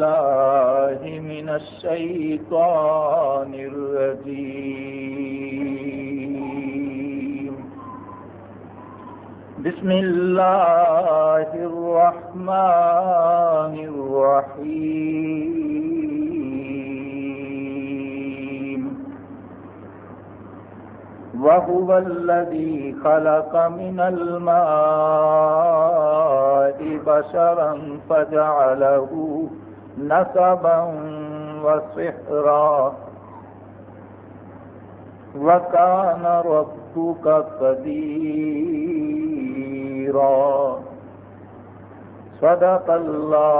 بالله من الشيطان الرجيم. بسم الله الرحمن الرحيم. وهو الذي خلق من الماء بشرا فجعله نسبا وصحرا وكان ربك قديرا. صدق الله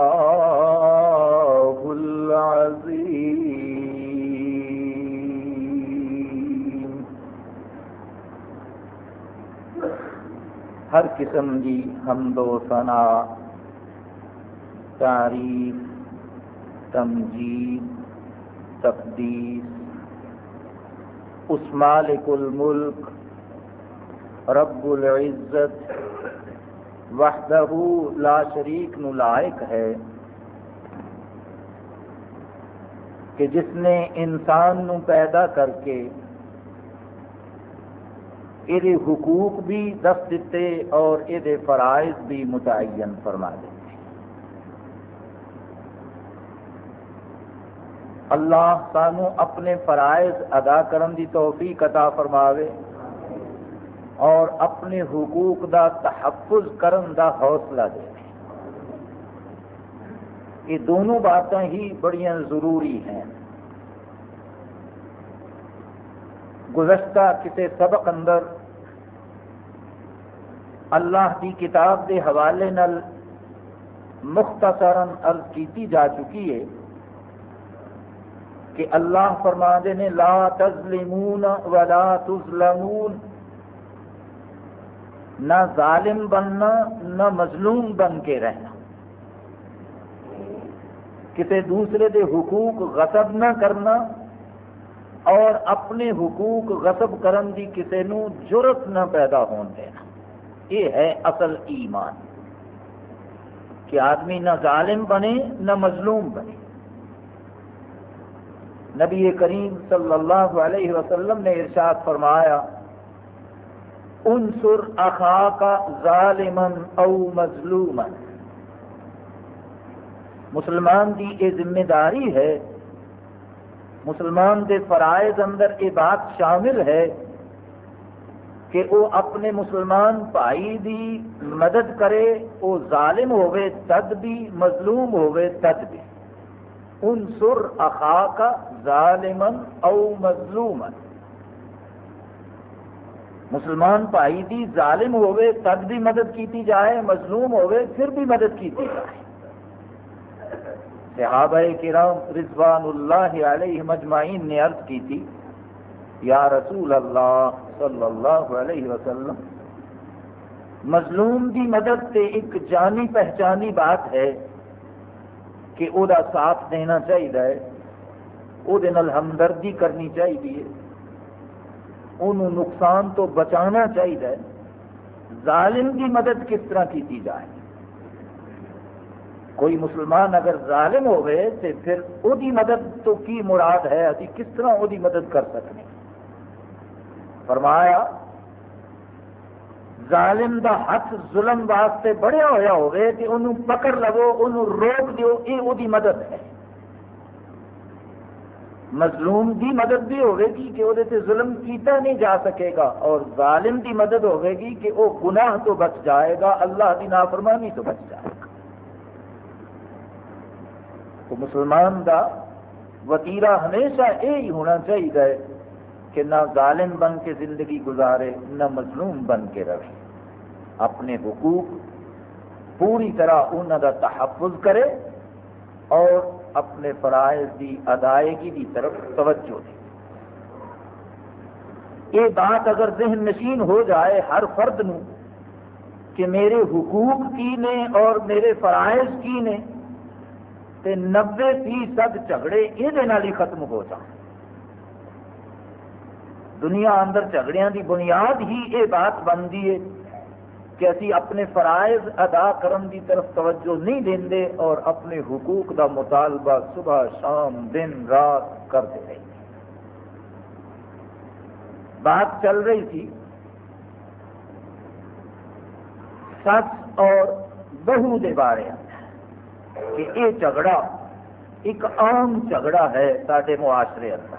العظيم. ہر قسم کی حمد و ثنا تعریف تمجید، تقدیس، اس مالک الملک، رب العزت، وحدہ لا شریک نو لائق ہے، کہ جس نے انسان نو پیدا کر کے یہ حقوق بھی دس دیتے اور یہ فرائض بھی متعین فرما دیتے اللہ سانو اپنے فرائض ادا کرن دی توفیق عطا فرماوے اور اپنے حقوق دا تحفظ کرن دا حوصلہ دے۔ یہ دونوں باتیں ہی بڑی ضروری ہیں۔ گزشتہ کسی سبق اندر اللہ کی کتاب کے حوالے نل مختصراً عرض کی جا چکی ہے۔ کہ اللہ فرما دے نے، لا تظلمون ولا تظلمون. نہ ظالم بننا، نہ مظلوم بن کے رہنا. کسی دوسرے دے حقوق غصب نہ کرنا اور اپنے حقوق غصب کرن دی کسی نو جرت نہ پیدا ہون دینا. یہ ہے اصل ایمان. کہ آدمی نہ ظالم بنے، نہ مظلوم بنے. نبی کریم صلی اللہ علیہ وسلم نے ارشاد فرمایا، انصر اخا کا ظالمن او مظلومن مسلمان کی یہ ذمہ داری ہے، مسلمان کے فرائض اندر یہ بات شامل ہے کہ وہ اپنے مسلمان بھائی دی مدد کرے، وہ ظالم ہوئے تد بھی، مظلوم ہوئے تد بھی۔ انصر اخا کا ظالمن او مظلومن مسلمان بھائی دی، ظالم ہوئے تد بھی مدد کیتی جائے، مظلوم ہوئے، پھر بھی مدد کیتی جائے۔ صحابہ کرام رضوان اللہ علیہ مجمعین نے عرض کی تھی، یا رسول اللہ صلی اللہ علیہ وسلم، مظلوم دی مدد تے ایک جانی پہچانی بات ہے کہ او دا ساتھ دینا چاہیے وہ ہمدردی کرنی چاہیے انہوں نقصان تو بچانا چاہیے ظالم کی مدد کس طرح کی جائے کوئی مسلمان اگر ظالم ہوئے تو پھر وہ مدد تو کی مراد ہے ابھی کس طرح وہ مدد کر سکتے فرمایا ظالم دا ہاتھ ظلم واسطے بڑھیا ہوا ہوئے کہ انہوں پکڑ لو انہوں روک دیو یہ وہ مدد ہے مظلوم دی مدد بھی ہوئے گی کہ وہ ظلم کیتا نہیں جا سکے گا اور ظالم دی مدد ہوئے گی کہ وہ گناہ تو بچ جائے گا، اللہ کی نافرمانی تو بچ جائے گا۔ تو مسلمان دا وطیرہ ہمیشہ یہی ہونا چاہیے کہ نہ ظالم بن کے زندگی گزارے، نہ مظلوم بن کے رہے۔ اپنے حقوق پوری طرح انہوں کا تحفظ کرے اور اپنے فرائض کی ادائیگی کی طرف توجہ دے۔ یہ بات اگر ذہن نشین ہو جائے ہر فرد نو کہ میرے حقوق کی نے اور میرے فرائض کی نے تے نبے فیصد جھگڑے یہ ختم ہو جائیں دنیا اندر جھگڑیاں دی بنیاد ہی یہ بات بنتی ہے۔ کہ اسی اپنے فرائض ادا کرن دی طرف توجہ نہیں دیں دے اور اپنے حقوق دا مطالبہ صبح شام دن رات کرتے رہے۔ بات چل رہی تھی۔ سس اور بہو دے بارے۔ کہ یہ جھگڑا، ایک عام جھگڑا ہے سارے معاشرے اندر۔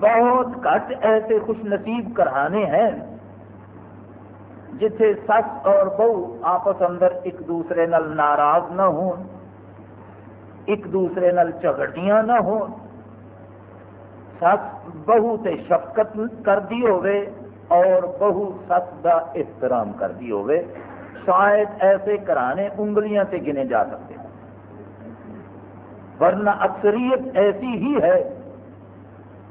بہت گھٹ ایسے خوش نصیب کرانے ہیں جتھے سس اور بہو آپس اندر ایک دوسرے نال ناراض نہ ہون، ایک دوسرے نال جھگڑیاں نہ ہون۔ سس بہو تے شفقت کر دی ہوئے اور بہو سس دا احترام کر دی ہوئے شاید ایسے کرانے انگلیاں تے گنے جا سکتے۔ ورنہ اکثریت ایسی ہی ہے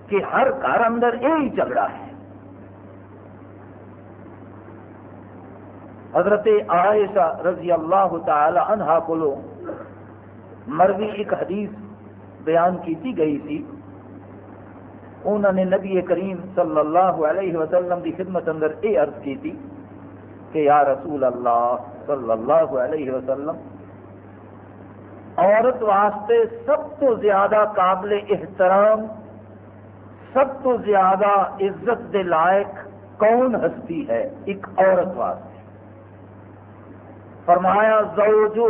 کہ ہر گھر اندر یہی جھگڑا ہے۔ حضرت عائشہ رضی اللہ تعالی عنہ کو مروی ایک حدیث بیان کی گئی تھی۔ انہوں نے نبی کریم صلی اللہ علیہ وسلم کی خدمت اندر یہ عرض کی تھی کہ یا رسول اللہ صلی اللہ علیہ وسلم، عورت واسطے سب تو زیادہ قابل احترام، سب تو زیادہ عزت دے لائق کون ہستی ہے؟ ایک عورت واسطے۔ فرمایا زوجو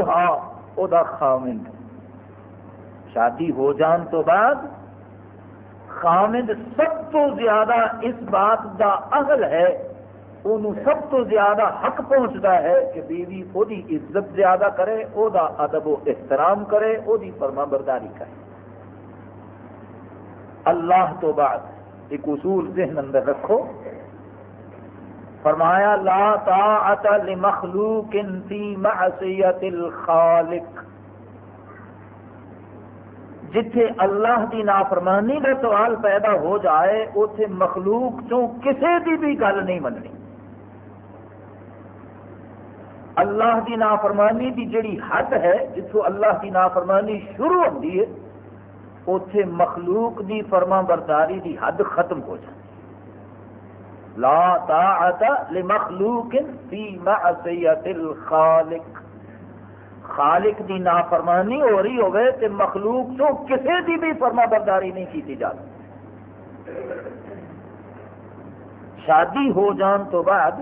او دا خامند. شادی ہو جان تو بعد خامند سب تو زیادہ اس بات دا اہل ہے انہوں سب تو زیادہ حق پہنچتا ہے کہ بیوی وہ عزت زیادہ کرے، او دا ادب و احترام کرے، او دی فرما برداری کرے. اللہ تو بعد ایک اصول ذہن اندر رکھو فرمایا، لا طاعت لمخلوق فی معصیت الخالق۔ جتھے اللہ دی نافرمانی کا سوال پیدا ہو جائے اتنے مخلوق چوں کسی دی بھی گل نہیں مننی۔ اللہ دی نافرمانی دی جڑی حد ہے جتوں اللہ کی نافرمانی شروع ہوتی ہے اتے مخلوق دی فرما برداری دی حد ختم ہو جائے لا طاعت لمخلوق فی معصیت الخالق. خالق دی نافرمانی ہو رہی ہوئے تے مخلوق تو کسی دی بھی فرما برداری نہیں کی جا شادی ہو جان تو بعد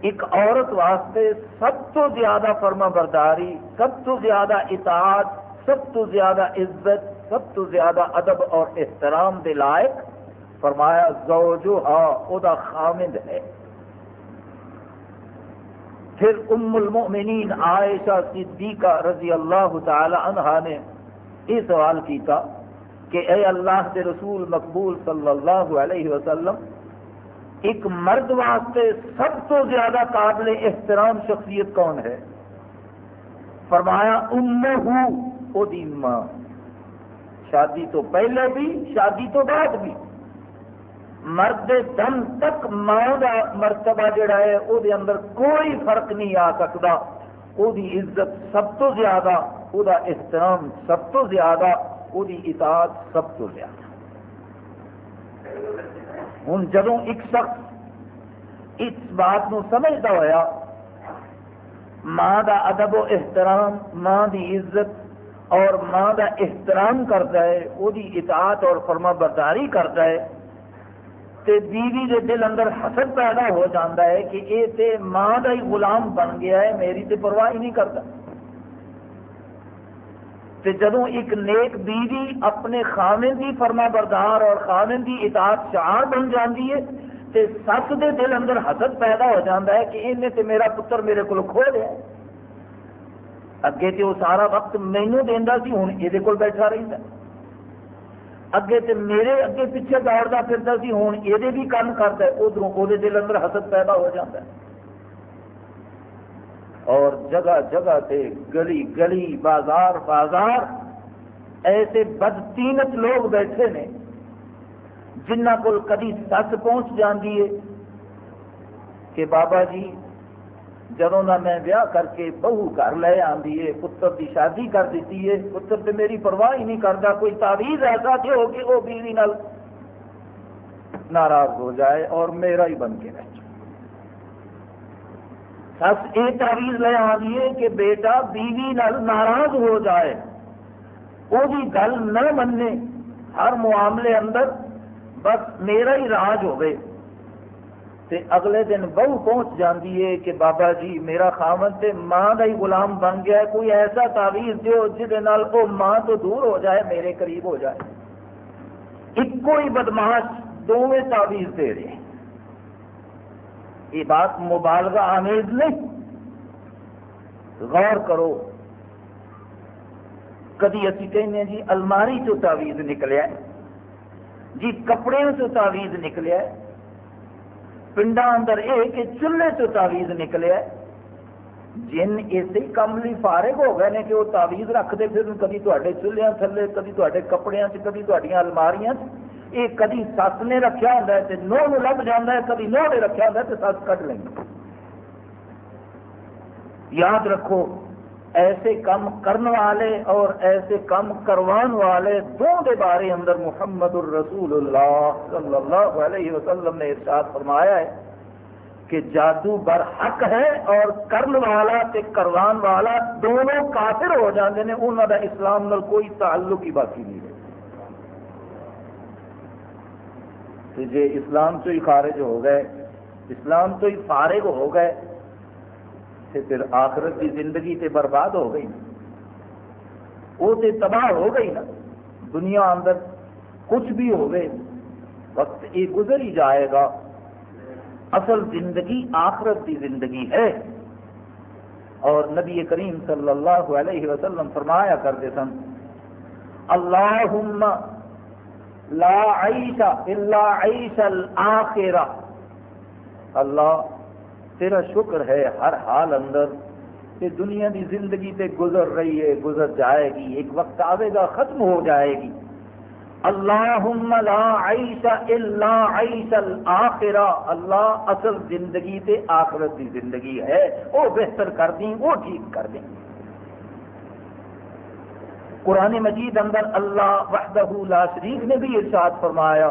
ایک عورت واسطے سب تو زیادہ فرما برداری، سب تو زیادہ اطاعت، سب تو زیادہ عزت، سب تو زیادہ ادب اور احترام دے لائق فرمایا زوجو او دا خامد ہے۔ پھر ام المؤمنین عائشہ صدیقہ رضی اللہ تعالی عنہ نے یہ سوال کیتا کہ اے اللہ کے رسول مقبول صلی اللہ علیہ وسلم، ایک مرد واسطے سب تو زیادہ قابل احترام شخصیت کون ہے؟ فرمایا امہ دی ماں۔ شادی تو پہلے بھی، شادی تو بعد بھی۔ مرد دم تک ماں کا مرتبہ جڑا ہے وہ اندر کوئی فرق نہیں آ سکتا۔ وہ عزت سب تو زیادہ وہ احترام سب تو زیادہ وہ اطاعت سب تو زیادہ۔ ہوں جدو ایک شخص اس بات کو سمجھتا ہوا ماں کا ادب و احترام، ماں کی عزت اور ماں کا احترام کرتا ہے وہ اطاعت اور فرما برداری کرتا ہے تے بیوی دے دل اندر حسد پیدا ہو جاتا ہے کہ اے تے ماں کا ہی غلام بن گیا ہے، میری تے پرواہ ہی نہیں کرتا۔ تے جدو ایک نیک بیوی اپنے خامن کی فرما بردار اور خامن کی اطاعت شعار بن جاتی ہے، تے سس دے دل اندر حسد پیدا ہو جاتا ہے کہ انہیں تے میرا پتر میرے کو کھو لیا اگے تے وہ سارا وقت مینو دینا سی ہوں یہ بیٹھا رہتا ہے اگے تے میرے اگے پیچھے دوڑتا پھرتا سی ہوں یہ بھی کام کرتا ہے ادھر وہ دل اندر حسد پیدا ہو جاتا ہے اور جگہ جگہ تے گلی گلی بازار بازار ایسے بدتینت لوگ بیٹھے نے جنہ کو کدی سس پہنچ جاتی ہے کہ بابا جی جدوں کا میں بیاہ کر کے بہو گھر لے آدھی ہے، پتر کی شادی کر دیتی ہے۔ پتر تو میری پرواہ ہی نہیں کرتا کوئی تعویذ ایسا کہ ہو کہ وہ بیوی نال ناراض ہو جائے اور میرا ہی بن کے رہ جائے سس یہ تعویذ لے آئیے کہ بیٹا بیوی نال ناراض ہو جائے۔ وہ بھی گل نہ مننے، ہر معاملے اندر بس میرا ہی راج ہوئے۔ تے اگلے دن بہو پہنچ جاندی ہے کہ بابا جی میرا خامن تے ماں کا ہی غلام بن گیا ہے، کوئی ایسا تعویذ دیو جہد وہ ماں تو دور ہو جائے، میرے قریب ہو جائے۔ ایک کوئی بدماش دونوں تعویذ دے رہے یہ بات مبالغہ آمیز نہیں۔ غور کرو۔ کدی اسی کہنے جی الماری چو تعویذ نکلیا جی کپڑے چو تعویذ نکلیا پنڈا اندر یہ کہ چولہے چو تعویذ نکلیا جن اسی کام لی فارغ ہو گئے کہ وہ تعویذ رکھتے پھر کدی تے چولہے تھلے، کدی تے کپڑے کدی الماریاں یہ کدی سس نے رکھا ہوں نو لب جانا ہے، کدی نو نے رکھا ہوں تو سس کٹ لیں یاد رکھو ایسے کام کرنے والے اور ایسے کام کروان والے دو دے بارے اندر محمد الرسول اللہ صلی اللہ علیہ وسلم نے ارشاد فرمایا ہے کہ جادو بر حق ہے اور کرن والا تے کروان والا دونوں کافر ہو جاتے ہیں انہوں کا اسلام نال کوئی تعلق ہی باقی نہیں ہے جی اسلام تو ہی خارج ہو گئے، اسلام تو ہی فارغ ہو گئے تے پھر آخرت کی زندگی تے برباد ہو گئی وہ تے تباہ ہو گئی نا۔ دنیا اندر کچھ بھی ہوگئے وقت یہ گزر ہی جائے گا۔ اصل زندگی آخرت کی زندگی ہے۔ اور نبی کریم صلی اللہ علیہ وسلم فرمایا کرتے سن اللہ لا عیش الا عیش الاخرہ۔ اللہ تیرا شکر ہے ہر حال اندر کہ دنیا دی زندگی تے گزر رہی ہے، گزر جائے گی، ایک وقت آئے گا، ختم ہو جائے گی۔ اللہم لا عیش الا عیش الاخرہ۔ اللہ اصل زندگی تے آخرت دی زندگی ہے۔ وہ بہتر کر دیں، وہ ٹھیک کر دیں۔ قرآن مجید اندر اللہ وحدہ لا شریف نے بھی ارشاد فرمایا۔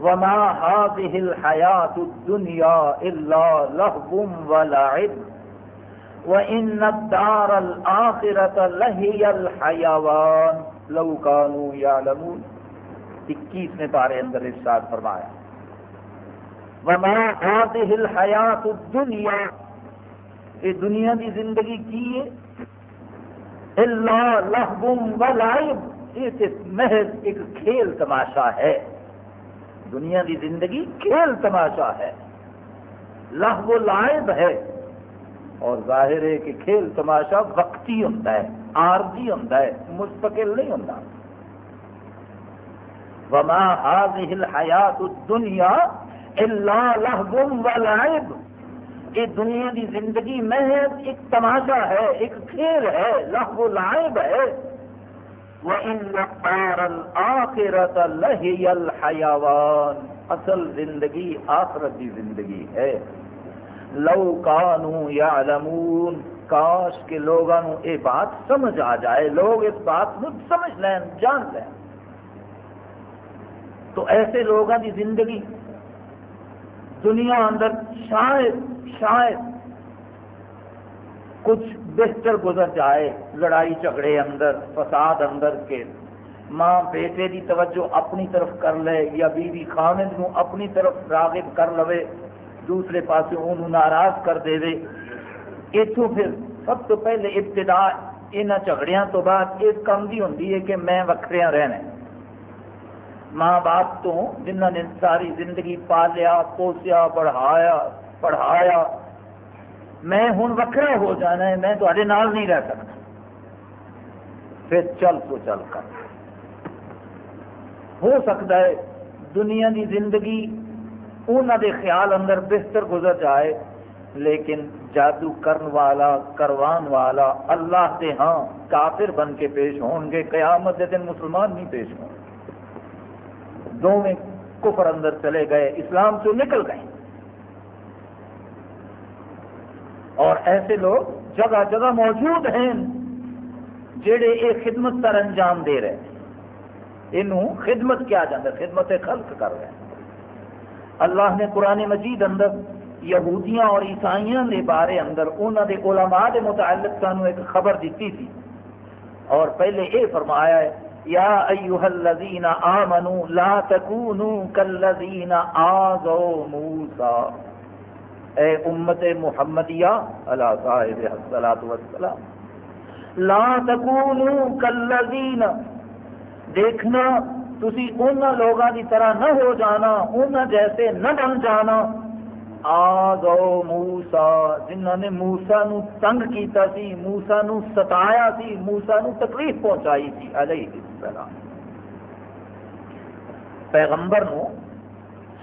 وما هذه الحياة الدنيا إلا لهو ولعب وإن الدار الآخرة لهي الحيوان لو كانوا يعلمون اکیس میں پارے اندر ارشاد فرمایا۔ وما هذه الحياة الدنيا یہ دنیا کی زندگی کی ہے؟ اللہ لہو ولعب یہ محض ایک کھیل تماشا ہے۔ دنیا کی زندگی کھیل تماشا ہے۔ لہو لائب ہے۔ اور ظاہر ہے کہ کھیل تماشا وقتی ہوتا ہے، عارضی ہوتا ہے، مستقل نہیں ہوتا۔ وما هذه الحیات الدنیا الا لہو ولعب۔ یہ دنیا کی زندگی محض ایک تماشا ہے، ایک کھیل ہے، لہو لائب ہے۔ اصل زندگی آخرت کی زندگی ہے۔ لو کانو یا کاش کے لوگوں یہ بات سمجھ آ جائے۔ لوگ اس بات کو سمجھ لین، جان لین۔ تو ایسے لوگوں کی زندگی۔ دنیا اندر شاید شاید کچھ بہتر گزر جائے لڑائی جھگڑے اندر، فساد اندر کے۔ ماں بیٹے کی توجہ اپنی طرف کر لے یا بیوی خامد نو اپنی طرف راغب کر لے دوسرے پاس انہوں ناراض کر دے اتوں پھر سب تو پہلے ابتدا یہاں جھگڑیاں تو بعد اس کام کی ہوتی ہے کہ میں وکھریا رہنا ماں باپ تو جنہ نے ساری زندگی پالیا، پوسیا پڑھایا پڑھایا میں ہوں وکرا ہو جانا ہے، میں تے نال نہیں رہ سکتا پھر چل تو چل کر۔ ہو سکتا ہے دنیا کی زندگی انہوں دے خیال اندر بہتر گزر جائے، لیکن جادو کرن والا، کروان والا اللہ دے ہاں کافر بن کے پیش ہون گے، قیامت دے دن مسلمان نہیں پیش ہوں دونوں کفر اندر چلے گئے، اسلام سے نکل گئے۔ اور ایسے لوگ جگہ جگہ موجود ہیں جڑے یہ خدمت تر انجام دے رہے ہیں۔ یہ خدمت کیا جاتا ہے؟ خدمت خلق کر رہے ہیں۔ اللہ نے قرآن مجید اندر یہودیاں اور عیسائیوں کے بارے اندر انہوں نے علماء کے متعلق سانو ایک خبر دیتی تھی۔ اور پہلے یہ فرمایا ہے، یا ایوہ الذین آمنوا لا تکونوا کالذین آذوا موسیٰ۔ اے امت محمدیہ، علی صاحب السلام والسلام، لا تکونوا کالذین، دیکھنا، تسی ان لوگوں کی طرح نہ ہو جانا، ان جیسے نہ بن جانا۔ آ گو موسا جنہوں نے موسا نو تنگ کیتا سی موسا نو ستایا سی موسا نو تکلیف پہنچائی سی، علیہ السلام۔ پیغمبر نو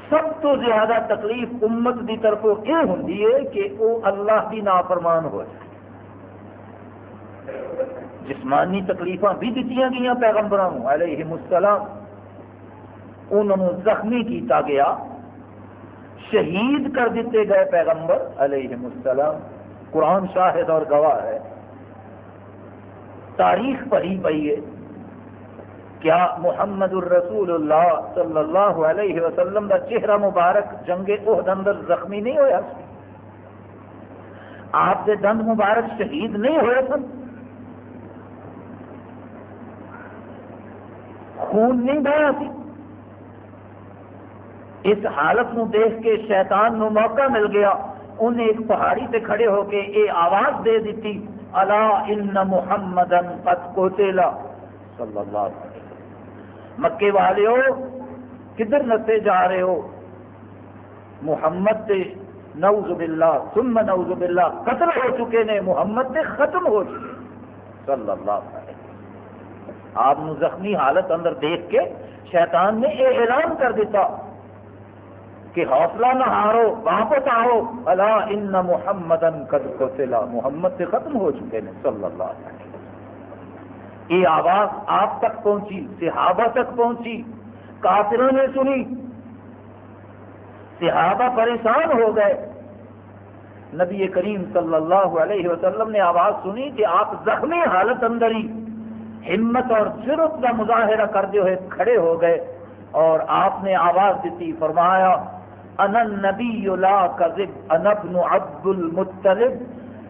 سب تو زیادہ تکلیف امت دی طرف یہ ہوں کہ وہ اللہ کی نافرمان ہو جائے۔ جسمانی تکلیف بھی دیتی گئی پیغمبروں علیہ السلام۔ انہوں زخمی کیتا گیا، شہید کر دیتے گئے پیغمبر علیہ السلام۔ قرآن شاہد اور گواہ ہے۔ تاریخ پڑھی پئی ہے۔ کیا محمد الرسول اللہ صلی اللہ علیہ وسلم کا چہرہ مبارک جنگ عہد اندر زخمی نہیں ہویا؟ ہوا آپ کے دند مبارک شہید نہیں ہوئے سن؟ خون نہیں بہا سی؟ اس حالت نو دیکھ کے شیطان نو موقع مل گیا۔ انہیں ایک پہاڑی سے کھڑے ہو کے یہ آواز دے دیتی اللہ ان محمد صلی اللہ علیہ وسلم مکے والے ہو، کدھر نسے جا رہے ہو؟ محمد تے نعوذ باللہ، ثم نعوذ باللہ، قتل ہو چکے نے، محمد تے ختم ہو چکے صلی اللہ علیہ آپ زخمی حالت اندر دیکھ کے شیطان نے یہ اعلان کر دیتا کہ حوصلہ نہ ہارو، واپس آؤ۔ اللہ ان محمد محمد سے ختم ہو چکے ہیں صلی اللہ علیہ وسلم۔ یہ آواز آپ تک پہنچی، صحابہ تک پہنچی، کافروں نے سنی۔ صحابہ پریشان ہو گئے۔ نبی کریم صلی اللہ علیہ وسلم نے آواز سنی کہ آپ زخمی حالت اندر ہی ہمت اور ضرورت کا مظاہرہ کرتے ہوئے کھڑے ہو گئے اور آپ نے آواز دیتی، فرمایا، انا النبی لا کذب، انا ابن عبد المطلب،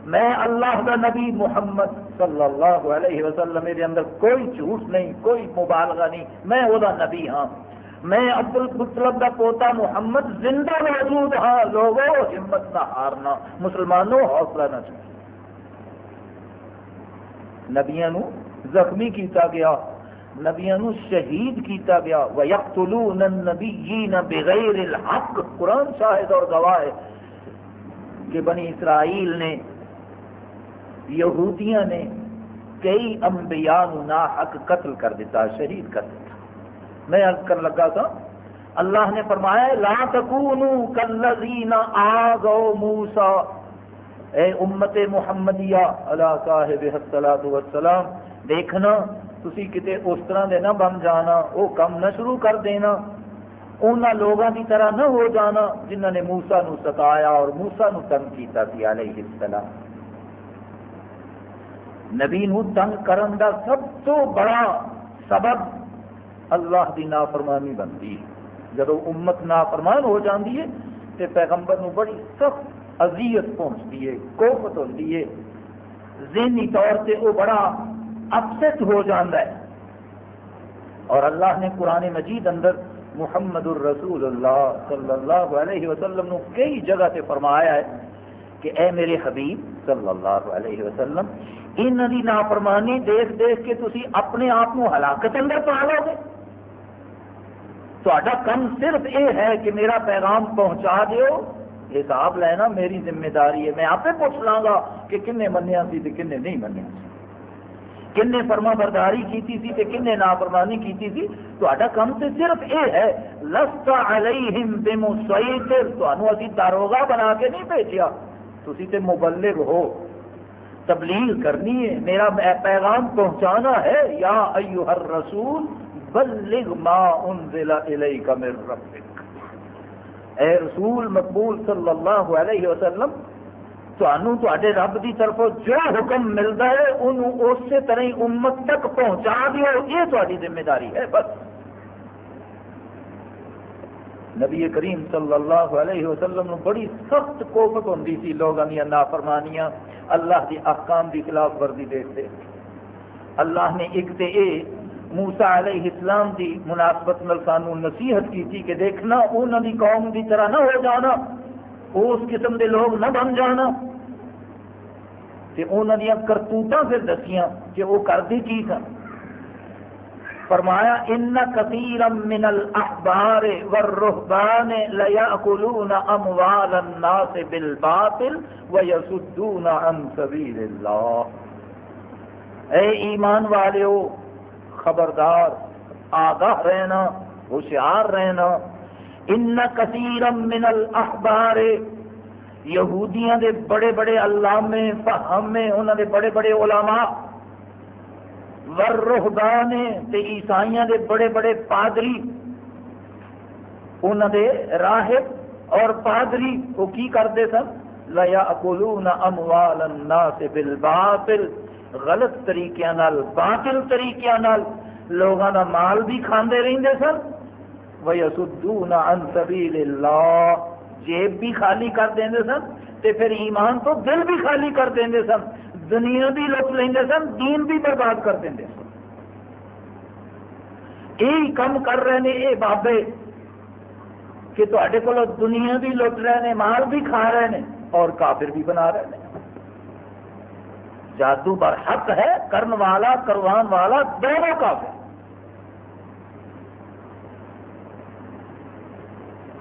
میں اللہ کا نبی محمد صلی اللہ علیہ وسلم، میرے اندر کوئی جھوٹ نہیں، کوئی مبالغہ نہیں۔ میں وہ نبی ہاں۔ میں عبد المطلب کا پوتا محمد زندہ موجود ہاں لوگوں ہمت نہ ہارنا۔ مسلمانوں، حوصلہ نہ چاہیے۔ نبیاں زخمی کیتا گیا نبیا شہید کیتا گیا۔ وَيَقْتُلُونَ النَّبِيِّينَ بِغَيْرِ الْحَقِّ۔ قرآن شاہد اور گواہ ہے کہ بنی اسرائیل نے یہودیاں نے کئی انبیاء نا حق قتل کر دیتا، شہید کر دیتا۔ میں عرض کر لگا تھا، اللہ نے فرمایا، لا تکونوا کالذین آغوا موسی۔ اے امت محمدیہ، علی صاحب الصلاۃ والسلام، دیکھنا تھی کتے اس طرح دے نہ بن جانا وہ کم نہ شروع کر دینا۔ ان لوگوں کی طرح نہ ہو جانا جنہوں نے موسا نو ستایا اور موسا نو تنگ کیتا سی، علیہ السلام۔ نبی نو تنگ کرن دا سب تو بڑا سبب اللہ دی نافرمانی بنتی ہے۔ جب امت نافرمان ہو جاتی ہے تو پیغمبر نو بڑی سخت اذیت پہنچتی ہے، کوفت ہوتی ہے۔ ذہنی طور سے وہ بڑا اپسٹ ہو جاتا ہے۔ اور اللہ نے قرآن مجید اندر محمد الرسول اللہ صلی اللہ علیہ وسلم نو کئی جگہ سے فرمایا ہے۔ کہ اے میرے حبیب صلی اللہ علیہ وسلم ان کی نافرمانی دیکھ دیکھ کے تسی اپنے آپ کو ہلاکت اندر پا لو گے۔ تا کم صرف یہ ہے کہ میرا پیغام پہنچا دیو، حساب لینا میری ذمہ داری ہے۔ میں آپ پوچھ لاں گا کہ کنے منیا سی کنے نہیں منیا سی۔ فرما برداری کی سی تے کن نے نافرمانی سی تو کم تے صرف یہ ہے، لستا علیہم بمسیطر۔ تو انو اسی داروغہ بنا کے نہیں بھیجیا۔ تسی تے مبلغ ہو۔ تبلیغ کرنی ہے۔ میرا پیغام پہنچانا ہے۔ یا ایوہ الرسول، بلغ ما انزل الیک من ربک۔ اے رسول مقبول صلی اللہ علیہ وسلم رب کی طرف جو حکم ملتا ہے، انہوں اسی طرح امت تک پہنچا دیو۔ یہ تاری ذمہ داری ہے، بس۔ نبی کریم صلی اللہ علیہ وسلم بڑی سخت کوفت ہوتی سی لوگوں دیا نافرمانیاں اللہ دی احکام دی خلاف ورزی دیکھتے۔ اللہ نے ایک تے اے موسا علیہ السلام دی مناسبت نل سانو نصیحت کی تھی کہ دیکھنا انہوں دی قوم دی طرح نہ ہو جانا، اس قسم دے لوگ نہ بن جانا۔ تے انہوں دیا کرتوتاں پھر دسیاں کہ وہ کرتے کی سن؟ فرمایا ان کثیرا من الاحبار والرهبان ليأكلون اموال الناس بالباطل ويصدون عن سبيل الله. اے ایمان والے خبردار، آگاہ رہنا، ہوشیار رہنا. ان کثیرا من الاحبار یہودیاں دے بڑے بڑے علامے فہمے انہاں دے بڑے بڑے علماء ور تے عیسائیاں دے بڑے بڑے پادری۔ انہوں دے راہب اور پادری وہ کی کرتے سن؟ لیا اکولون اموال الناس بالباطل، غلط طریقے نال، باطل طریقے نال لوگوں کا مال بھی کھاندے رہندے سن۔ ویسدون عن سبیل اللہ، جیب بھی خالی کر دیں سن تے پھر ایمان تو دل بھی خالی کر دیں سن۔ دنیا بھی لٹ لیندے سن، دین بھی برباد کر دیں سن۔ یہی کم کر رہے ہیں یہ بابے، کہ تے کو دنیا بھی لٹ رہے ہیں مال بھی کھا رہے ہیں اور کافر بھی بنا رہے ہیں جادو بر حق ہے، کرن والا، کروان والا، دونوں کافر۔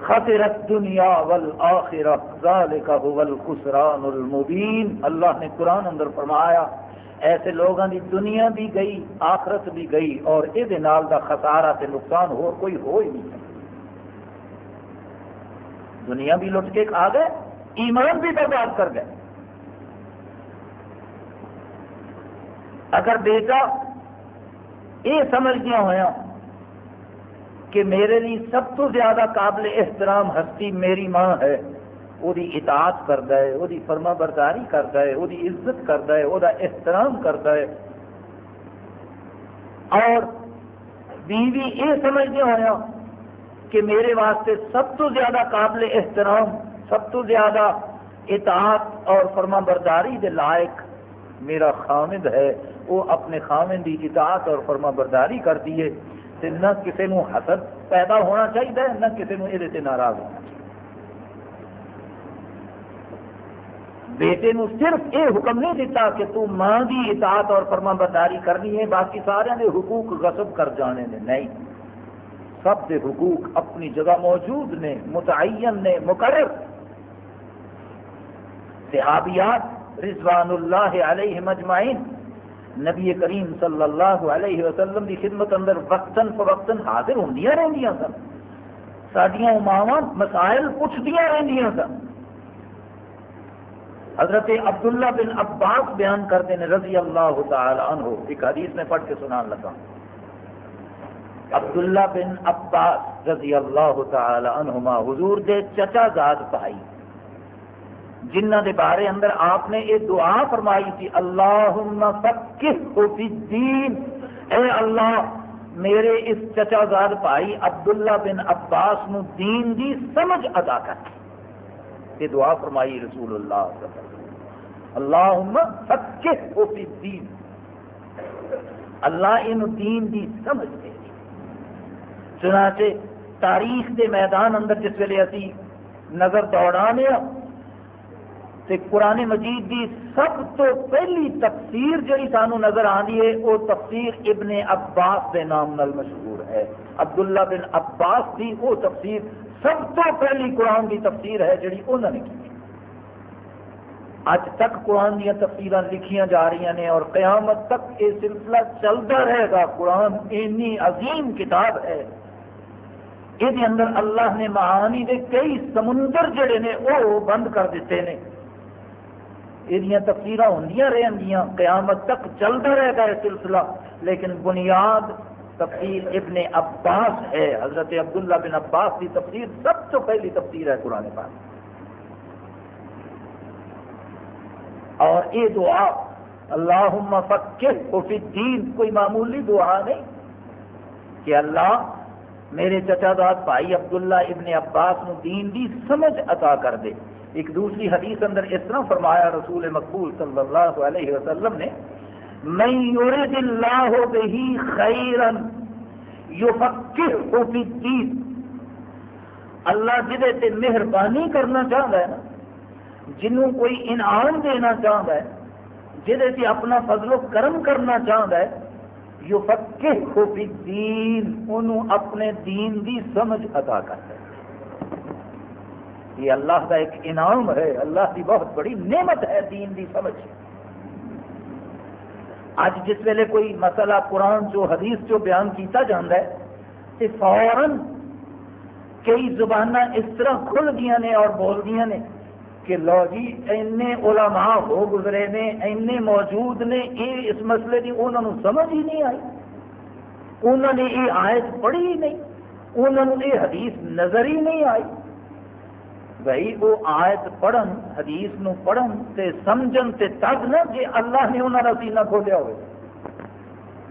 خطرت دنیا والآخرت، ذالک هو الخسران المبین۔ اللہ نے قرآن اندر فرمایا، ایسے لوگوں کی دنیا بھی گئی، آخرت بھی گئی، اور یہ دا خسارا سے نقصان ہو کوئی ہو ہی نہیں۔ دنیا بھی لٹ کے کھا گئے، ایمان بھی برباد کر گئے۔ اگر بیٹا یہ سمجھ گیا ہوا کہ میرے لیے سب تو زیادہ قابل احترام ہستی میری ماں ہے۔ وہ اطاعت کرتا ہے، وہ فرما برداری کرتا ہے، وہ عزت کرتا ہے، وہ احترام کرتا ہے۔ اور بیوی یہ سمجھتے ہوا کہ میرے واسطے سب تو زیادہ قابل احترام، سب تو زیادہ اطاعت اور فرما برداری دے لائق میرا خامد ہے۔ وہ اپنے خامد کی اطاعت اور فرما برداری کرتی ہے۔ نہ کسی حسد پیدا ہونا چاہیے نہ کسی یہ ناراض ہونا چاہیے بیٹے نو صرف یہ حکم نہیں دیتا کہ تو ماں کی اطاعت اور فرما برداری کرنی ہے، باقی سارے دے حقوق غصب کر جانے نے۔ نہیں، سب دے حقوق اپنی جگہ موجود نے، متعین نے، مقرر۔ صحابیات رضوان اللہ علیہ مجمعین نبی کریم صلی اللہ علیہ وسلم کی خدمت اندر وقتاً فوقتاً حاضر ہوں رہی سن۔ سڈیا ماوا مسائل پوچھدیا رہی سن۔ حضرت عبداللہ بن عباس بیان کرتے ہیں رضی اللہ تعالی عنہ، ایک حدیث میں پڑھ کے سنان لگا۔ عبداللہ بن عباس رضی اللہ تعالی عنہما حضور دے چچا زاد بھائی۔ جنہ دے بارے اندر آپ نے یہ دعا فرمائی تھی، اللہم فی الدین۔ اے اللہ، میرے اس چچا زاد بھائی عبداللہ بن عباس نو دین دی سمجھ ادا کر۔ یہ دعا فرمائی رسول اللہ صلی اللہ علیہ وسلم۔ اللہم فقہ فی الدین۔ اللہ ان دین دی سمجھ دے۔ چنانچہ تاریخ دے میدان اندر جس ویلے اسی نظر دوڑانے تے قرآن مجید دی سب تو پہلی تفسیر جڑی سانو نظر آتی ہے وہ تفسیر ابن عباس کے نام نال مشہور ہے۔ عبداللہ بن عباس دی وہ تفسیر سب تو پہلی قرآن کی تفسیر ہے جڑی انہوں نے کی۔ اج تک قرآن دیا تفصیل لکھیاں جا رہی ہیں اور قیامت تک یہ سلسلہ چلتا رہے گا۔ قرآن اینی عظیم کتاب ہے۔ یہ اندر اللہ نے معانی دے کئی سمندر جڑے نے وہ بند کر دیتے ہیں یہ تفصیل ہوں رہنگیاں قیامت تک چلتا رہے گا یہ سلسلہ۔ لیکن بنیاد تفصیل ابن عباس ہے۔ حضرت عبداللہ بن عباس کی تفصیل سب سے پہلی تفصیل ہے قرآن پاک۔ اور یہ دعا اللہ فکر فی الدین، کوئی معمولی دعا نہیں کہ اللہ میرے چچا داد بھائی عبداللہ ابن عباس نو دین دی سمجھ عطا کر دے۔ ایک دوسری حدیث اندر اس طرح فرمایا رسول مقبول صلی اللہ علیہ وسلم نے میں یورد اللہ بہی خیرن یفقہ فی الدین. اللہ جدے تے مہربانی کرنا چاہتا ہے نا، جنوں کوئی انعام دینا چاہتا ہے جہے سے اپنا فضل و کرم کرنا چاہتا ہے یو فکے ہو دین انہوں اپنے دین دی سمجھ عطا کرتا ہے۔ یہ اللہ کا ایک انعام ہے، اللہ کی بہت بڑی نعمت ہے دین دی سمجھ۔ اج جس ویلے کوئی مسئلہ قرآن جو حدیث جو بیان کیتا جاتا ہے تو فوراً کئی زبان اس طرح کھل گیا نے اور بول دیا نے کہ لو جی اینے علماء ہو گزرے نے، اینے موجود نے، یہ اس مسئلے کی انہوں نے سمجھ ہی نہیں آئی۔ انہوں نے یہ آیت پڑھی ہی نہیں انہوں نے یہ حدیث نظر ہی نہیں آئی۔ بھائی وہ آیت پڑھن، حدیث نو پڑھن تے سمجھن تے تک نہ جی اللہ نے انہوں کا سینہ کھولیا ہوئے۔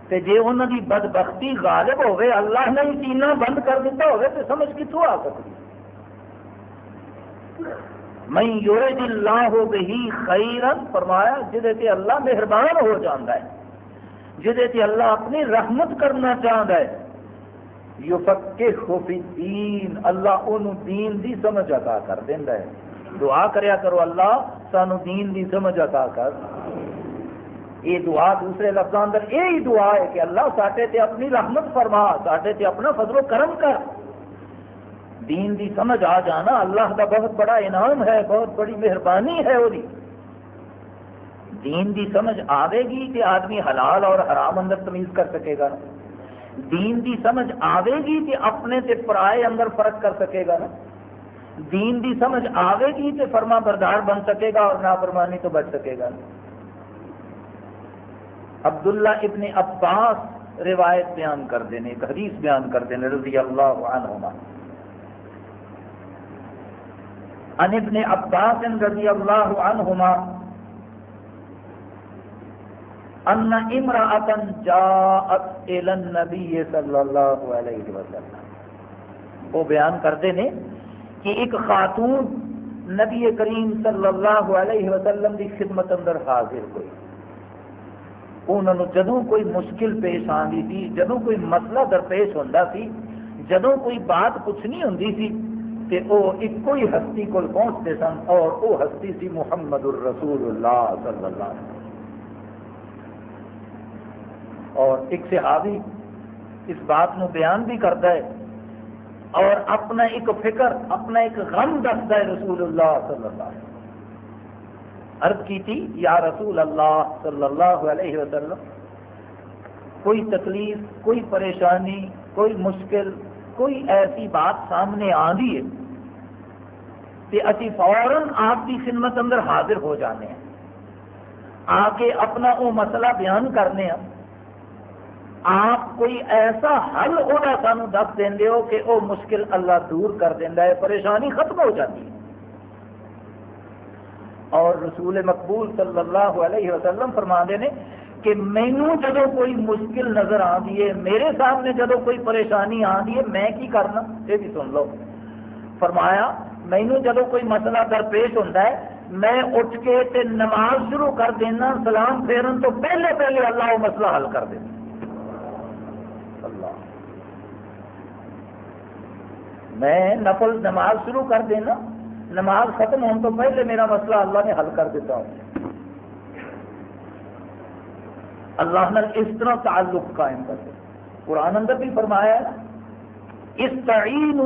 تے جے انہوں کی بدبختی غالب ہوئے، اللہ نے سینہ بند کر دیتا ہوئے تے سمجھ کتوں آ سکتی؟ میں یورج اللہ ہو گئی خیرن، فرمایا جہے تے اللہ مہربان ہو جاتا ہے جہے تے اللہ اپنی رحمت کرنا چاہتا ہے یو فکے خوفی دین اللہ انہوں دین دی سمجھ عطا کر دینا ہے۔ دعا کریا کرو اللہ سانو دین دی سمجھ عطا کر۔ یہ دعا دوسرے لفظوں اندر یہی دعا ہے کہ اللہ ساڈے تے اپنی رحمت فرما، ساڈے تے اپنا فضل و کرم کر۔ دین دی سمجھ آ جانا اللہ کا بہت بڑا انعام ہے، بہت بڑی مہربانی ہے وہ دین دی سمجھ آئے گی کہ آدمی حلال اور حرام اندر تمیز کر سکے گا۔ دین دی سمجھ آئے گی کہ اپنے تے پرائے اندر فرق کر سکے گا نا؟ دین دی سمجھ آئے گی کہ فرما بردار بن سکے گا اور نافرمانی تو بچ سکے گا عبداللہ ابن عباس روایت بیان کر دینے، ایک حدیث بیان کر دینے، رضی اللہ عنہما۔ عن ابن عباس رضی اللہ عنہما ان امرأة جاءت الى النبی صلی اللہ علیہ وسلم۔ وہ بیان کرتے ہیں کہ ایک خاتون نبی کریم صلی اللہ علیہ وسلم کی خدمت اندر حاضر ہوئی۔ انہوں نے جدوں کوئی مشکل پیش آتی تھی، جدوں کوئی مسئلہ درپیش ہوتا سی، جدوں کوئی بات پوچھنی ہوتی سی کہ وہ ایک ہی ہستی کو پہنچتے سن اور وہ ہستی سی محمد الرسول اللہ صلی اللہ علیہ وسلم۔ اور ایک صحابی اس بات نو بیان بھی کرتا ہے اور اپنا ایک فکر، اپنا ایک غم دستا ہے رسول اللہ صلی اللہ علیہ وسلم۔ عرض کی تھی، یا رسول اللہ صلی اللہ علیہ وسلم، کوئی تکلیف، کوئی پریشانی، کوئی مشکل، کوئی ایسی بات سامنے آدھی ہے کہ اسی فوراً آپ کی خدمت اندر حاضر ہو جانے ہیں۔ آ کے اپنا وہ مسئلہ بیان کرنے ہیں۔ آپ کوئی ایسا حل ہونا سانو دس دیں ہو کہ وہ مشکل اللہ دور کر دینا ہے، پریشانی ختم ہو جاتی ہے۔ اور رسول مقبول صلی اللہ علیہ وسلم فرما دے نے کہ مینو جدو کوئی مشکل نظر آتی ہے، میرے سامنے جدو کوئی پریشانی آتی ہے، میں کی کرنا؟ یہ بھی سن لو۔ فرمایا مینو جدو کوئی مسئلہ درپیش ہوتا ہے، میں اٹھ کے تے نماز شروع کر دینا، سلام پھیرن تو پہلے پہلے اللہ وہ مسئلہ حل کر دینا اللہ میں نفل نماز شروع کر دینا، نماز ختم ہونے تو پہلے میرا مسئلہ اللہ نے حل کر دیتا ہوں۔ اللہ نے اس طرح تعلق قائم کر دیا قرآن اندر بھی فرمایا اس تعین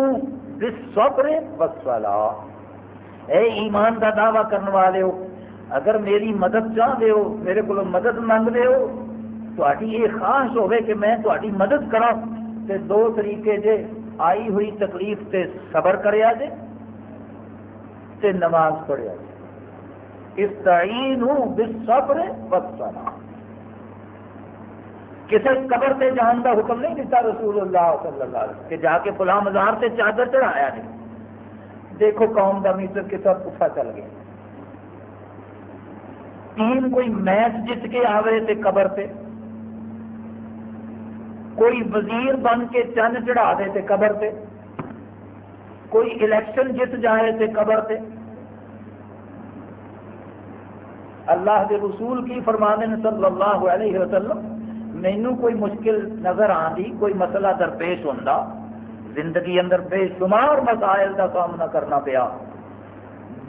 بالصبر والصلاة۔ اے ایمان کا دعویٰ کرنے والے ہو، اگر میری مدد چاہتے ہو، میرے کو مدد مانگتے ہو تاری یہ خواہش ہوے کہ میں تاری مدد کرا تے دو طریقے جے آئی ہوئی تکلیف تے صبر کریا جے تے نماز پڑھیا جے استعین بالصبر والصلاة۔ کسی قبر سے جان کا حکم نہیں دیتا رسول اللہ صلی اللہ علیہ وسلم کہ جا کے فلاں مزار سے چادر چڑھایا نہیں دیکھو قوم کا میٹر کس وقت پٹھا چل گیا۔ ٹیم کوئی میچ جیت کے آوے تے قبر سے کوئی وزیر بن کے چند چڑھا دے تے قبر تے، کوئی الیکشن جیت جائے تے قبر تے۔ اللہ کے رسول کی فرمانے صلی اللہ علیہ وسلم مینو کوئی مشکل نظر آتی کوئی مسئلہ درپیش ہوتا زندگی اندر بے شمار مسائل کا سامنا کرنا پیا۔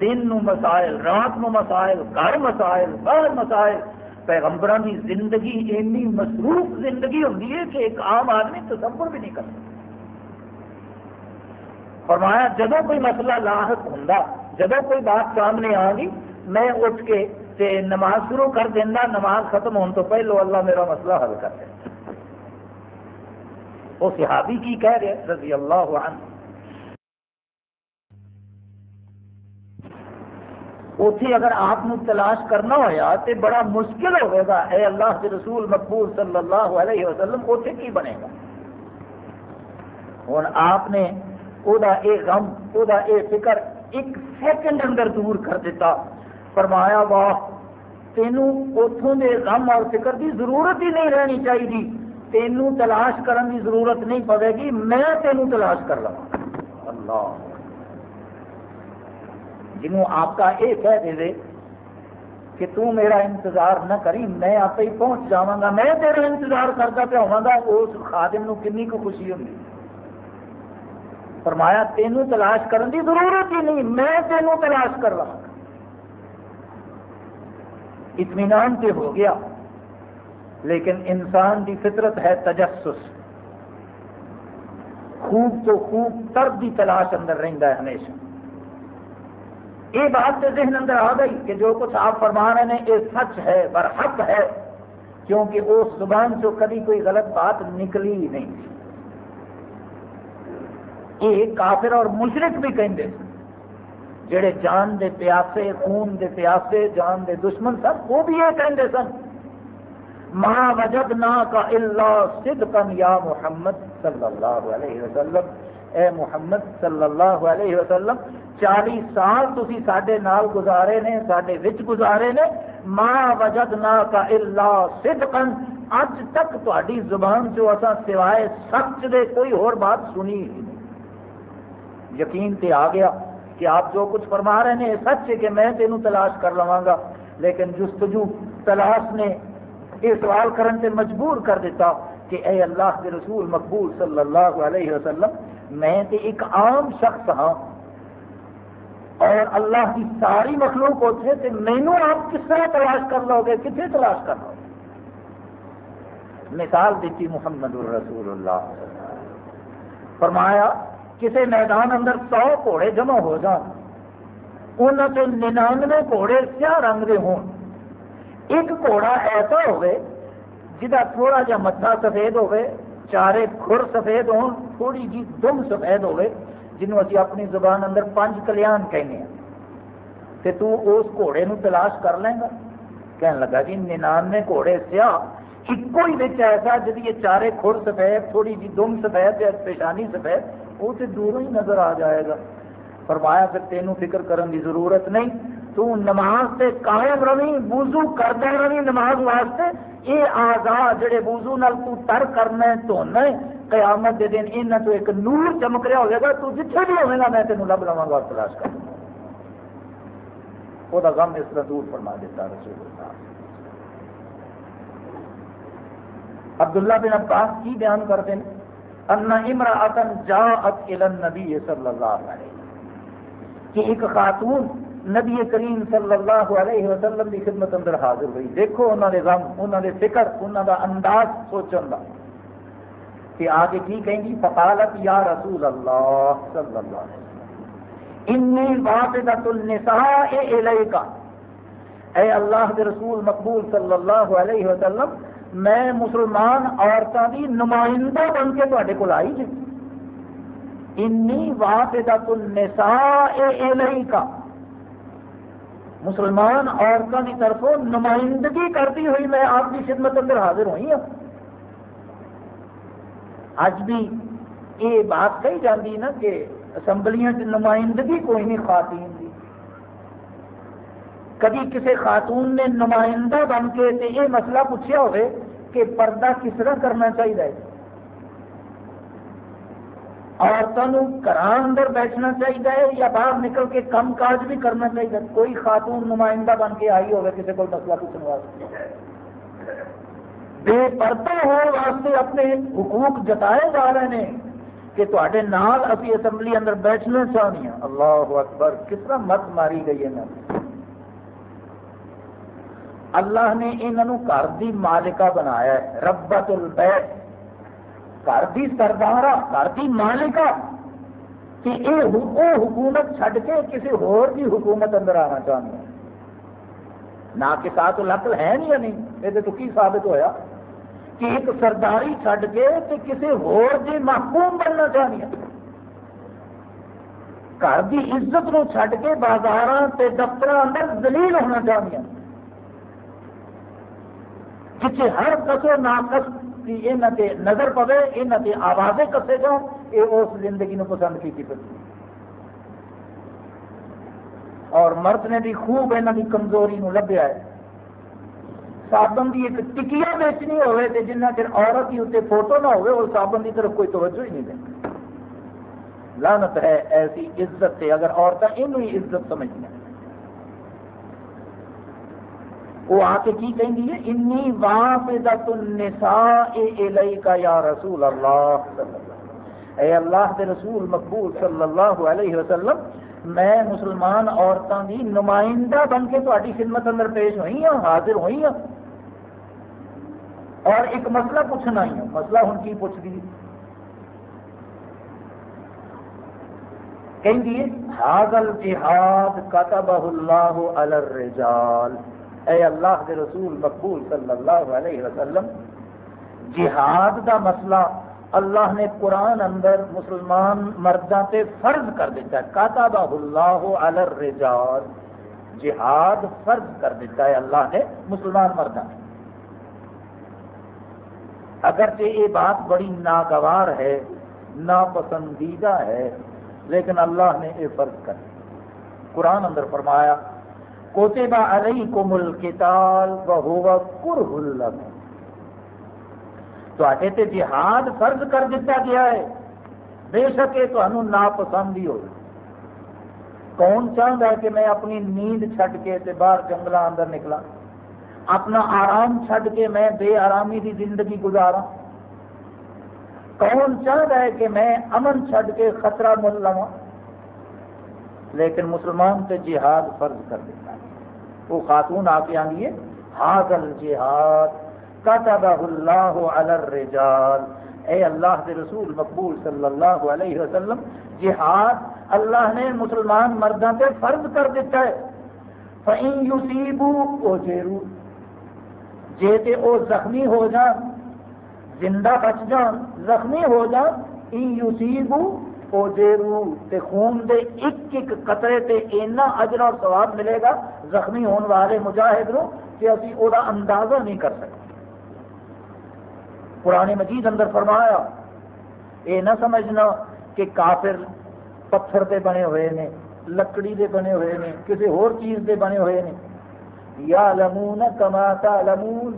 دن نو مسائل، رات نو مسائل، گھر مسائل، باہر مسائل پیغمبر کی زندگی اینی مصروف زندگی ہوتی ہے کہ ایک عام آدمی تصور بھی نہیں کرتا فرمایا جب کوئی مسئلہ لاحق ہوں جب کوئی بات سامنے آ گئی میں اٹھ کے تے نماز شروع کر دینا، نماز ختم ہونے تو پہلو اللہ میرا مسئلہ حل کر دے۔ وہ صحابی کی کہہ رہے، رضی اللہ عنہ اتنے اگر آپ تلاش کرنا ہوا تو بڑا مشکل ہوئے گا۔ اے اللہ کے رسول مقبول صلی اللہ علیہ وسلم اتنے کی بنے گا؟ ہوں آپ نے وہ غم وہ فکر ایک سیکنڈ اندر دور کر دیتا۔ فرمایا، واہ تینوں اتوں کے غم اور فکر کی ضرورت ہی نہیں رہنی چاہیے تینوں تلاش کرنے کی ضرورت نہیں پڑے گی، میں تینوں تلاش کر لوا اللہ۔ جنہوں آپ کا یہ کہہ دے کہ تو میرا انتظار نہ کری، میں آپ ہی پہنچ جاگا میں تیرا انتظار کرتا پہ ہوا اس خادم نو کنی کو خوشی ہوگی فرمایا، تینوں تلاش کرنے کی ضرورت ہی نہیں، میں تینوں تلاش کر رہا اطمینان سے ہو گیا، لیکن انسان کی فطرت ہے تجسس۔ خوب تو خوب ترد کی تلاش اندر رہتا ہے ہمیشہ۔ یہ بات تو ذہن اندر آ گئی کہ جو کچھ آپ فرما رہے ہیں، یہ سچ ہے، برحق ہے، کیونکہ اس زبان سے کبھی کوئی غلط بات نکلی ہی نہیں۔ یہ کافر اور مشرق بھی کہیں جڑے جان دے پیاسے، خون دے پیاسے، جان دے دشمن سن وہ بھی یہ کہتے سن۔ ماں وجد نا کا اللہ صدقن یا محمد صلی اللہ علیہ وسلم۔ اے محمد صلی اللہ علیہ وسلم چالیس سال تھی سڈے نال گزارے نے سڈے وچ گزارے نے ماں وجد نا کا اللہ صدقن اج تک تاری زبان جو اصا سوائے سچ دے کوئی اور بات سنی نہیں۔ یقین تے آ گیا کہ آپ جو کچھ فرما رہے ہیں سچ ہے کہ میں تینوں تلاش کر لوا گا۔ لیکن جستجو تلاش نے یہ سوال کرنے سے مجبور کر دیتا کہ اے اللہ کے رسول مقبول صلی اللہ علیہ وسلم، میں تے ایک عام شخص ہاں اور اللہ کی ساری مخلوق ہوتے تو مینو آپ کس طرح تلاش کر لو گے؟ کتنے تلاش کر لو گے؟ مثال دیتی محمد الرسول اللہ فرمایا، کسی میدان اندر سو گھوڑے جمع ہو جان ان ننانوے گھوڑے سیاہ رنگ کے ہون۔ ایک گھوڑا ایسا ہوئے جہاں تھوڑا جا متھا سفید ہوئے، چارے کھر سفید ہون، تھوڑی جی دم سفید ہوئے جنہوں اسی اپنی زبان اندر پانچ کلیان کہنے ہیں کہ تو اس گھوڑے نو تلاش کر لیں گا کہنے لگا جی ننانوے گھوڑے سیاہ ایک ہی بچ ایسا جی یہ چارے کھر سفید تھوڑی جی دم سفید یا پیشانی سفید وہ تو دوروں ہی نظر آ جائے گا فرمایا پھر تینوں فکر کرنے کی ضرورت نہیں تو نماز سے قائم روی وضو کردا روی نماز واسطے یہ آزاد جڑے وضو نال تو تر کرنا ہے دھونا ہے قیامت دے دن انہاں تو ایک نور چمک رہا ہوئے گا، تو جتھے بھی ہوئے گا میں تینوں لب لواں گا تلاش کر وہ غم اس طرح دور فرما دیتا رسول اللہ۔ عبداللہ بن عباس کی بیان کرتے ہیں، ان امراطن جاءت الى النبی صلی اللہ علیہ وسلم، کہ ایک خاتون نبی کریم صلی اللہ علیہ وسلم کی خدمت اندر حاضر ہوئی۔ دیکھو انہوں نے غم انہوں نے فکر انہوں کا انداز سوچن کا کہ آگے کی کہیں گی؟ فقالت یا رسول اللہ صلی اللہ علیہ وسلم۔ انی واقعت النساء الیکا اے اللہ کے رسول مقبول صلی اللہ علیہ وسلم، میں مسلمان عورتوں کی نمائندہ بن کے تے کو آئی جی۔ انی واقعات النساء کا مسلمان عورتوں کی طرف نمائندگی کرتی ہوئی میں آپ کی خدمت اندر حاضر ہوئی ہوں اج بھی یہ بات کہی جاتی نا کہ اسمبلیاں نمائندگی کوئی نہیں خواتین کی کبھی کسی خاتون نے نمائندہ بن کے تے یہ مسئلہ پوچھا ہوئے کہ پردہ کس طرح کرنا چاہیے عورتوں گھر اندر بیٹھنا چاہیے یا باہر نکل کے کم کاج بھی کرنا چاہیے کوئی خاتون نمائندہ بن کے آئی ہوگی کسی کو مسئلہ پوچھنے واسطے بے پردہ ہونے واسطے اپنے حقوق جتائے جا رہے ہیں کہ تے نال ابھی اسمبلی اندر بیٹھنا چاہیے اللہ اکبر، کس طرح مت ماری گئی ہے اللہ نے انہوں گھر کی مالکہ بنایا ہے ربت البیت۔ گھر کی سردارا گھر کی مالکا کہ یہ حکومت چھڈ کے کسی ہور کی حکومت اندر آنا چاہتے ہیں۔ نہ کہ ساتھ لقل ہے نہیں یا نہیں؟ یہ تو کی ثابت ہویا؟ ایک سرداری چھڈ کے تے کسی ہور کی محکوم بننا چاہتے ہیں گھر کی عزت نو چھڈ کے بازار تے دفتر اندر دلیل ہونا چاہتے ہیں جسے ہر کسو ناقص کہ یہاں سے نظر پوے یہاں سے آوازیں کسے جاؤ یہ اس زندگی نو پسند کی پہ اور مرد نے بھی خوب یہاں کی کمزوری نو لبیا ہے۔ صابن کی ایک ٹکیا بیچنی ہوئے تے جنہ چر عورت کی اتنے فوٹو نہ ہوئے وہ صابن کی طرف کوئی توجہ ہی نہیں دیں لانت ہے ایسی عزت سے اگر عورتیں یہ عزت سمجھیں وہ آ کے کی کہیں گی انی وافدت النساء الیکا یا رسول اللہ اے اللہ کے رسول مقبول صلی اللہ علیہ وسلم میں مسلمان عورتوں کی نمائندہ بن کے تاری خدمت اندر پیش ہوئی ہوں حاضر ہوئی ہوں اور ایک مسئلہ پوچھنا ہی ہوں مسئلہ ہوں کی پوچھ دی۔ کہیں حاضل جہاد کتبہ اللہ علی الرجال اے اللہ کے رسول مقبول صلی اللہ علیہ وسلم، جہاد دا مسئلہ اللہ نے قرآن اندر مسلمان مردوں تے فرض کر دیتا ہے۔ کاتاب اللہ علی الرجال، جہاد فرض کر دیتا ہے اللہ نے مسلمان مردوں اگرچہ یہ بات بڑی ناگوار ہے، ناپسندیدہ ہے، لیکن اللہ نے یہ فرض کر قرآن اندر فرمایا کوتبہ علیکم القتال وہو کرہ لکم. تو تے جہاد فرض کر دیتا گیا ہے۔ بے شک یہ تمہیں ناپسند ہی ہو کون چاہتا ہے کہ میں اپنی نیند چھڈ کے تے باہر جنگل اندر نکلا اپنا آرام چھڈ کے میں بے آرامی کی زندگی گزارا کون چاہتا ہے کہ میں امن چھڈ کے خطرہ مل لوا لیکن مسلمان تے جہاد فرض کر دیتا وہ خاتون آ کے آئی ہے۔ حاضل جہاد، کتبہ اللہ علی الرجال۔ اے اللہ کے رسول مقبول صلی اللہ علیہ وسلم، جہاد اللہ نے مسلمان مردوں پہ فرض کر دیتا ہے۔ فَإِن يُصِيبُوا اُجِرُوا جے تے او زخمی ہو جان زندہ بچ جان زخمی ہو جان ان یصیبوا تے خون دے ایک ایک قطرے تے اینا اجر اور ثواب ملے گا زخمی ہونے والے مجاہد نو کہ اسی او دا اندازہ نہیں کر سکتے۔ قرآن مجید اندر فرمایا، اے نہ سمجھنا کہ کافر پتھر دے بنے ہوئے نے، لکڑی دے بنے ہوئے نے، کسی اور چیز دے بنے ہوئے نے۔ یا لمون کما تعلمون۔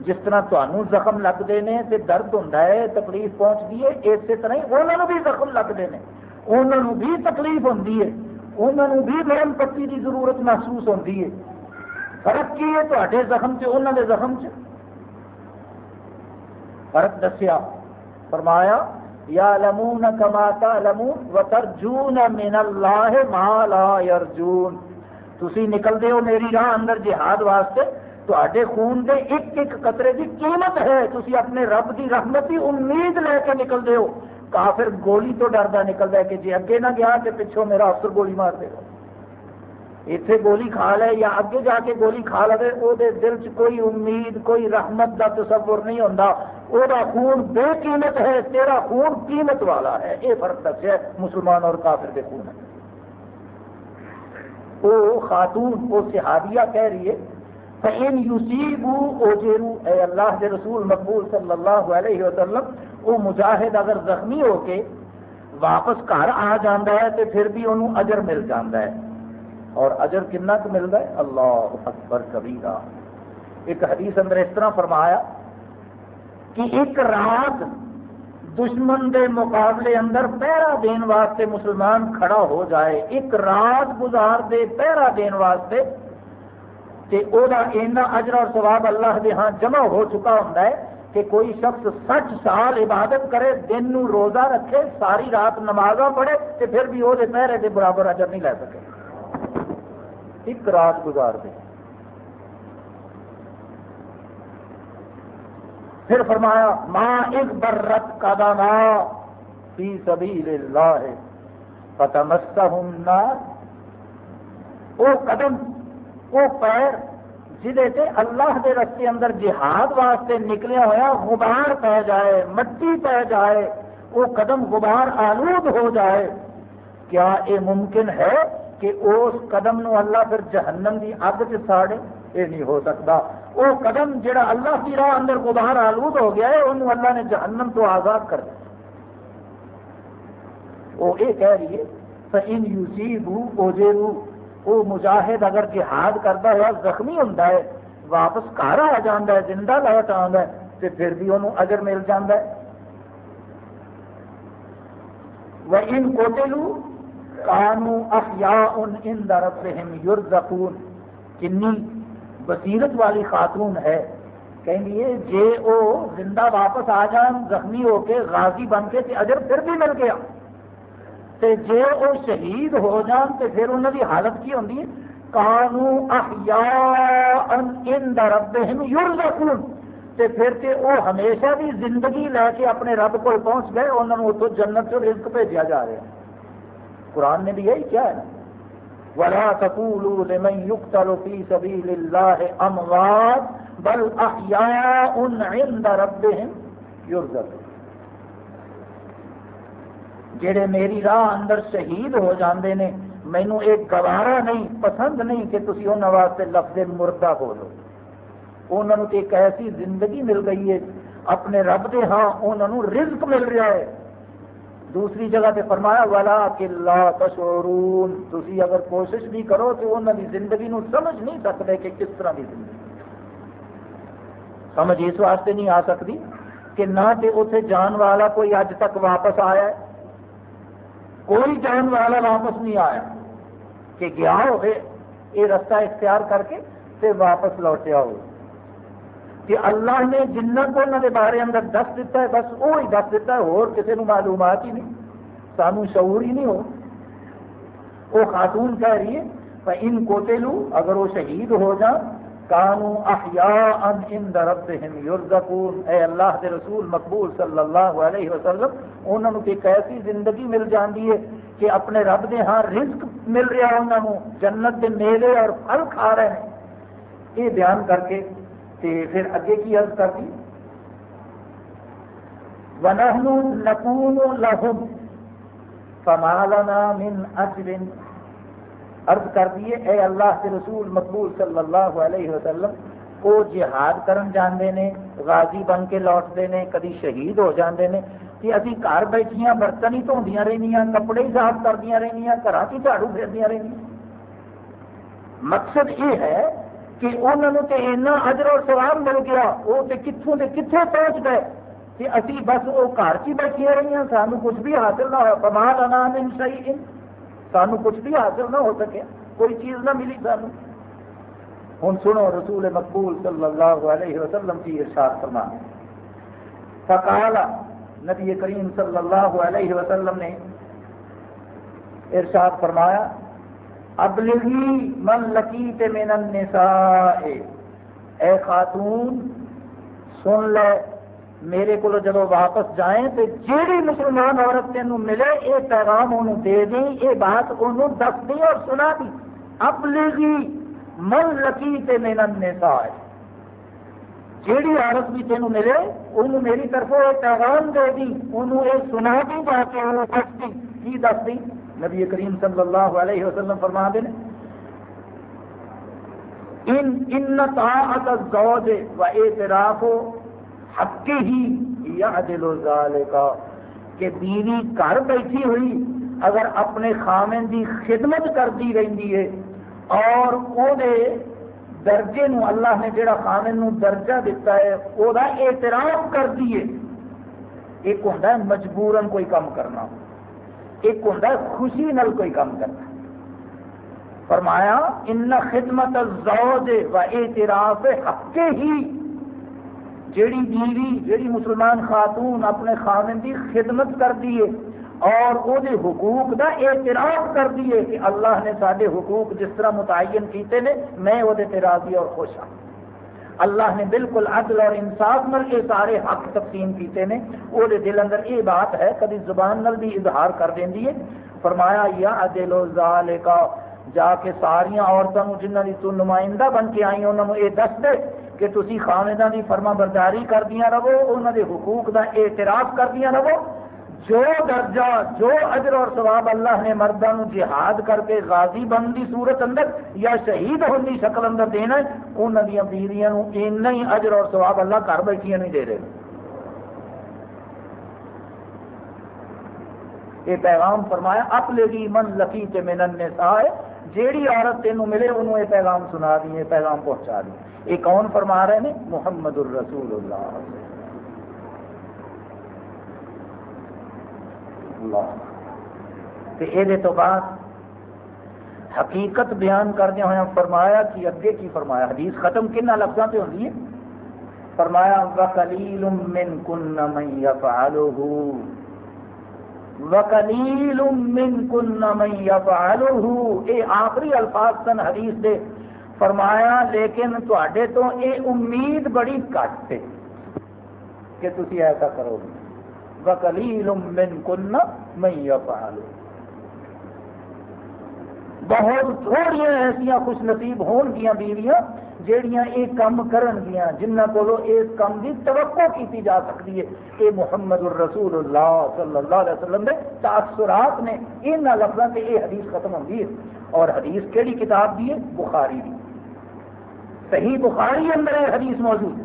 جس طرح تمہوں زخم لگتے ہیں تو درد ہوں تکلیف پہنچتی ہے، اسی طرح ہی انہوں بھی زخم لگتے ہیں انہوں بھی تکلیف ہوتی ہے۔ انہوں بھی گرم پتی کی ضرورت محسوس ہوتی ہے۔ فرق کی ہے تے زخم سے انہوں نے زخم سے فرق دسیا۔ فرمایا یا لمون کماتا لمون و ترجون من اللہ ما لا یرجون۔ تسی نکلتے ہو میری راہ اندر جہاد واسطے تے خون دے ایک ایک قطرے کی قیمت ہے۔ تھی اپنے رب کی رحمت کی امید لے کے نکلتے ہو۔ کافر گولی تو ڈردا نکلتا ہے کہ جی اگے نہ گیا تو پچھوں میرا افسر گولی مار دے گا۔ اتنے گولی کھا لے یا اگے جا کے گولی کھا لے وہ دل چ کوئی امید، کوئی رحمت کا تصور نہیں ہوتا وہ خون بے قیمت ہے، تیرا خون قیمت والا ہے۔ یہ فرق دسیا مسلمان اور کافر کے خون ہے۔ وہ خاتون، وہ صحابیہ کہہ رہی ہے، فَإِن يُسِيبُوا اُجِرُوا، اے اللہ کے رسول مقبول صلی اللہ علیہ وسلم، وہ مجاہد اگر زخمی ہو کے واپس گھر آ جانا ہے، تو پھر بھی انہوں اجر مل جاتا ہے۔ اور اجر کنا تو ملتا ہے؟ اللہ اکبر کبیرہ۔ ایک حدیث اندر اس طرح فرمایا کہ ایک رات دشمن دے مقابلے اندر پہرا دین واسطے مسلمان کھڑا ہو جائے، ایک رات گزار دے پہرا دین واسطے، تے او دا اینا اجر اور ثواب اللہ دے ہاں جمع ہو چکا ہوں کہ کوئی شخص سچ سال عبادت کرے، دن نو روزہ رکھے، ساری رات نمازہ پڑھے، تے پھر بھی وہ پہرے دے برابر اجر نہیں لے سکے۔ ایک رات گزار دے۔ پھر فرمایا ماں ایک برت کا دانا فی سبیل اللہ، فتمسہم نار او قدم، او پیر جہے سے اللہ دے رستے اندر جہاد واسطے نکلیا ہوا غبار پہ جائے، مٹی پہ جائے وہ قدم غبار آلود ہو جائے۔ کیا یہ ممکن ہے کہ اس قدم نو اللہ پھر جہنم کی اگ چ ساڑے؟ یہ نہیں ہو سکتا۔ وہ قدم جڑا اللہ کی راہ اندر غبار آلود ہو گیا ہے، انہوں اللہ نے جہنم تو آزاد کر دیا۔ وہ یہ کہہ رہی ہے، فَإِن يُسِيبُوا اوجیرو وہ مجاہد اگر جہاد کرتا ہوا زخمی ہوں واپس گھر آ جانا ہے، زندہ لوٹ آتا ہے، تو پھر بھی انہوں اجر مل جاتا ہے۔ وَإِن قُتِلُوا كَانُوا أَحْيَاءٌ عِنْدَ رَبِّهِمْ يُرْزَقُونَ۔ کنی؟ بصیرت والی خاتون ہے۔ کہیں جے او زندہ واپس آ جان، زخمی ہو کے، غازی بن کے تے اجر پھر بھی مل گیا۔ تے جے او شہید ہو جان تے پھر انہوں کی حالت کی ہوتی ہے؟ کانو احیاء عند ربہم یرزقون۔ تے پھر تے او ہمیشہ بھی زندگی لے کے اپنے رب کو پہنچ گئے انہوں نے اتو جنت سے رزق بھیجا جا رہا ہے۔ قرآن نے بھی یہی کیا ہے۔ نا ولا تقولوا لمن يقتل في سبيل الله اموات بل احياء عند ربهم يرزقون. جڑے میری راہ اندر شہید ہو جاندے نے، مینو ایک گوارا نہیں، پسند نہیں کہ تسی انہوں واسطے لفظ مردہ بولو۔ انہوں نے ایک ایسی زندگی مل گئی ہے، اپنے رب دے ہاں انہوں رزق مل رہا ہے۔ دوسری جگہ پہ فرمایا والا کلا تشورون تھی اگر کوشش بھی کرو تو انہوں کی زندگی نو سمجھ نہیں سکتے کہ کس طرح کی زندگی۔ سمجھ اس واسطے نہیں آ سکتی کہ نہ تو اتنے جان والا کوئی اج تک واپس آیا ہے۔ کوئی جان والا واپس نہیں آیا۔ کہ گیا ہوئے، یہ رستہ اختیار کر کے پھر واپس لوٹیا ہو کہ اللہ نے جنہ کو انہوں نے بارے اندر دس دیتا ہے، بس وہ ہی دس دیتا ہے، اور کسی نے معلومات ہی نہیں۔ سانو شعور ہی نہیں ہو۔ وہ خاتون کہہ رہی ہے ان کوتے لو اگر وہ شہید ہو جان کانو احیاء عند ربهم یرزقون۔ اے اللہ دے رسول مقبول صلی اللہ علیہ وسلم، انہوں نے ایک ایسی زندگی مل جاندی ہے کہ اپنے رب دے ہاں رزق مل رہا انہوں جنت دے میلے اور پھل کھا رہے ہیں۔ یہ بیان کر کے تے پھر اگے کی عرض کر دی وَنَحْنُ نَكُونُ لَهُمْ فَمَا لَنَا مِنْ أَجْرٍ۔ عرض کر دیے اے اللہ کے رسول مقبول صلی اللہ علیہ وسلم، وہ جہاد کرن جاندے نے، غازی بن کے لوٹتے ہیں کدی شہید ہو جاندے نے۔ کہ ابھی گھر بیٹھیاں، برتن ہی دھوندیاں رہنیاں، کپڑے ہی صاف کردیاں رہنیاں گھر کی جھاڑو پھردیاں رہنیاں۔ مقصد یہ ہے کہ انہوں نے اینا اجر اور سواب مل گیا، وہ تو کتوں کے کتنے پہنچ گئے کہ ابھی بس وہ گھر چ بیٹھی رہی ہیں سانو کچھ بھی حاصل نہ ہوا کمال انام ان صحیح سانو کچھ بھی حاصل نہ ہو سکے، کوئی چیز نہ ملی سانو۔ ہوں سنو، رسول مقبول صلی اللہ علیہ وسلم کی ارشاد فرما فقال، نبی کریم صلی اللہ علیہ وسلم نے ارشاد فرمایا ابلغی من لقیت من النساء۔ اے خاتون، سن لے، میرے کو جب واپس جائیں تو جیڑی مسلمان عورت تینوں ملے یہ پیغام انہوں دے دیں یہ بات انہوں دس دی اور سنا دی۔ ابلغی من لقیت من النساء۔ جیڑی عورت بھی تینوں ملے، انہوں میری طرف یہ پیغام دے دی، انہوں یہ سنا دی جا کے انہوں دس دی۔ کی دس دی؟ نبی کریم صلی اللہ علیہ وسلم فرما دے ان ان طاعت الزوج و اعتراف حق ہی یعدل ذالک. کہ بیوی گھر بیٹھی ہوئی اگر اپنے خامن دی خدمت کرتی رہندی ہے اور او دے درجے نو اللہ نے جڑا خامن نو درجہ دیتا ہے او دا اعتراف کر دیے ایک ہوں مجبورن کوئی کام کرنا۔ ایک ہوں خوشی نل کوئی کام کرنا فرمایا، ان خدمت الزوج و اعتراف حق ہی۔ جیڑی بیوی، جیڑی مسلمان خاتون اپنے خامن کی خدمت کر دیے اور وہ حقوق دا اعتراف کر دیے کہ اللہ نے سارے حقوق جس طرح متعین کیتے نے، میں وہ راضی اور خوش ہوں اللہ نے بالکل عدل اور انصاف نل یہ سارے حق تقسیم کیتے ہیں وہ دل اندر یہ بات ہے کبھی زبان نل بھی اظہار کر دینی ہے۔ فرمایا، یا دل و کا جا کے ساریا عورتوں جنہوں کی تو نمائندہ بن کے آئی انہوں نے یہ دس دے کہ تھی خاندہ کی فرما برداری کردیا رہو انہوں کے حقوق کا اعتراف کردیا رہو۔ جو درجہ، جو اجر اور ثواب اللہ نے مردوں جہاد کر کے غازی بن کی صورت اندر یا شہید ہونے کی شکل اندر دینا ہے انہوں دیا بیویاں اینا ہی اجر اور ثواب اللہ گھر بیٹھیا نہیں دے رہے یہ پیغام فرمایا، اپ لے گی من لکی تے منن نے سائے جیڑی عورت تینوں ملے انہوں یہ پیغام سنا دی پیغام پہنچا دی۔ یہ کون فرما رہے ہیں؟ محمد الرسول اللہ۔ اللہ۔ تو تو بعد حقیقت بیان کردیا ہوا فرمایا کہ اگے کی فرمایا؟ حدیث ختم کن لفظوں سے ہوتی ہے؟ فرمایا وکلیل من کن من یفعلہ وکلیل من کن من یفعلہ اے آخری الفاظ سن حدیث دے۔ فرمایا، لیکن تے تو اے امید بڑی کٹ ہے کہ تھی ایسا کرو گے۔ وکلیل من کن من یفعلہ بہت تھوڑی ایسا خوش نصیب ہون گیا بیویاں جہیا یہ کام کرن گیا جنہ کو اس کام کی توقع کی جا سکتی ہے۔ یہ محمد الرسول اللہ صلی اللہ علیہ وسلم کے تاثرات نے ان لفظوں سے یہ حدیث ختم ہوتی ہے۔ اور حدیث کہڑی کتاب دی ہے؟ بخاری دی۔ صحیح بخاری اندر یہ حدیث موجود ہے۔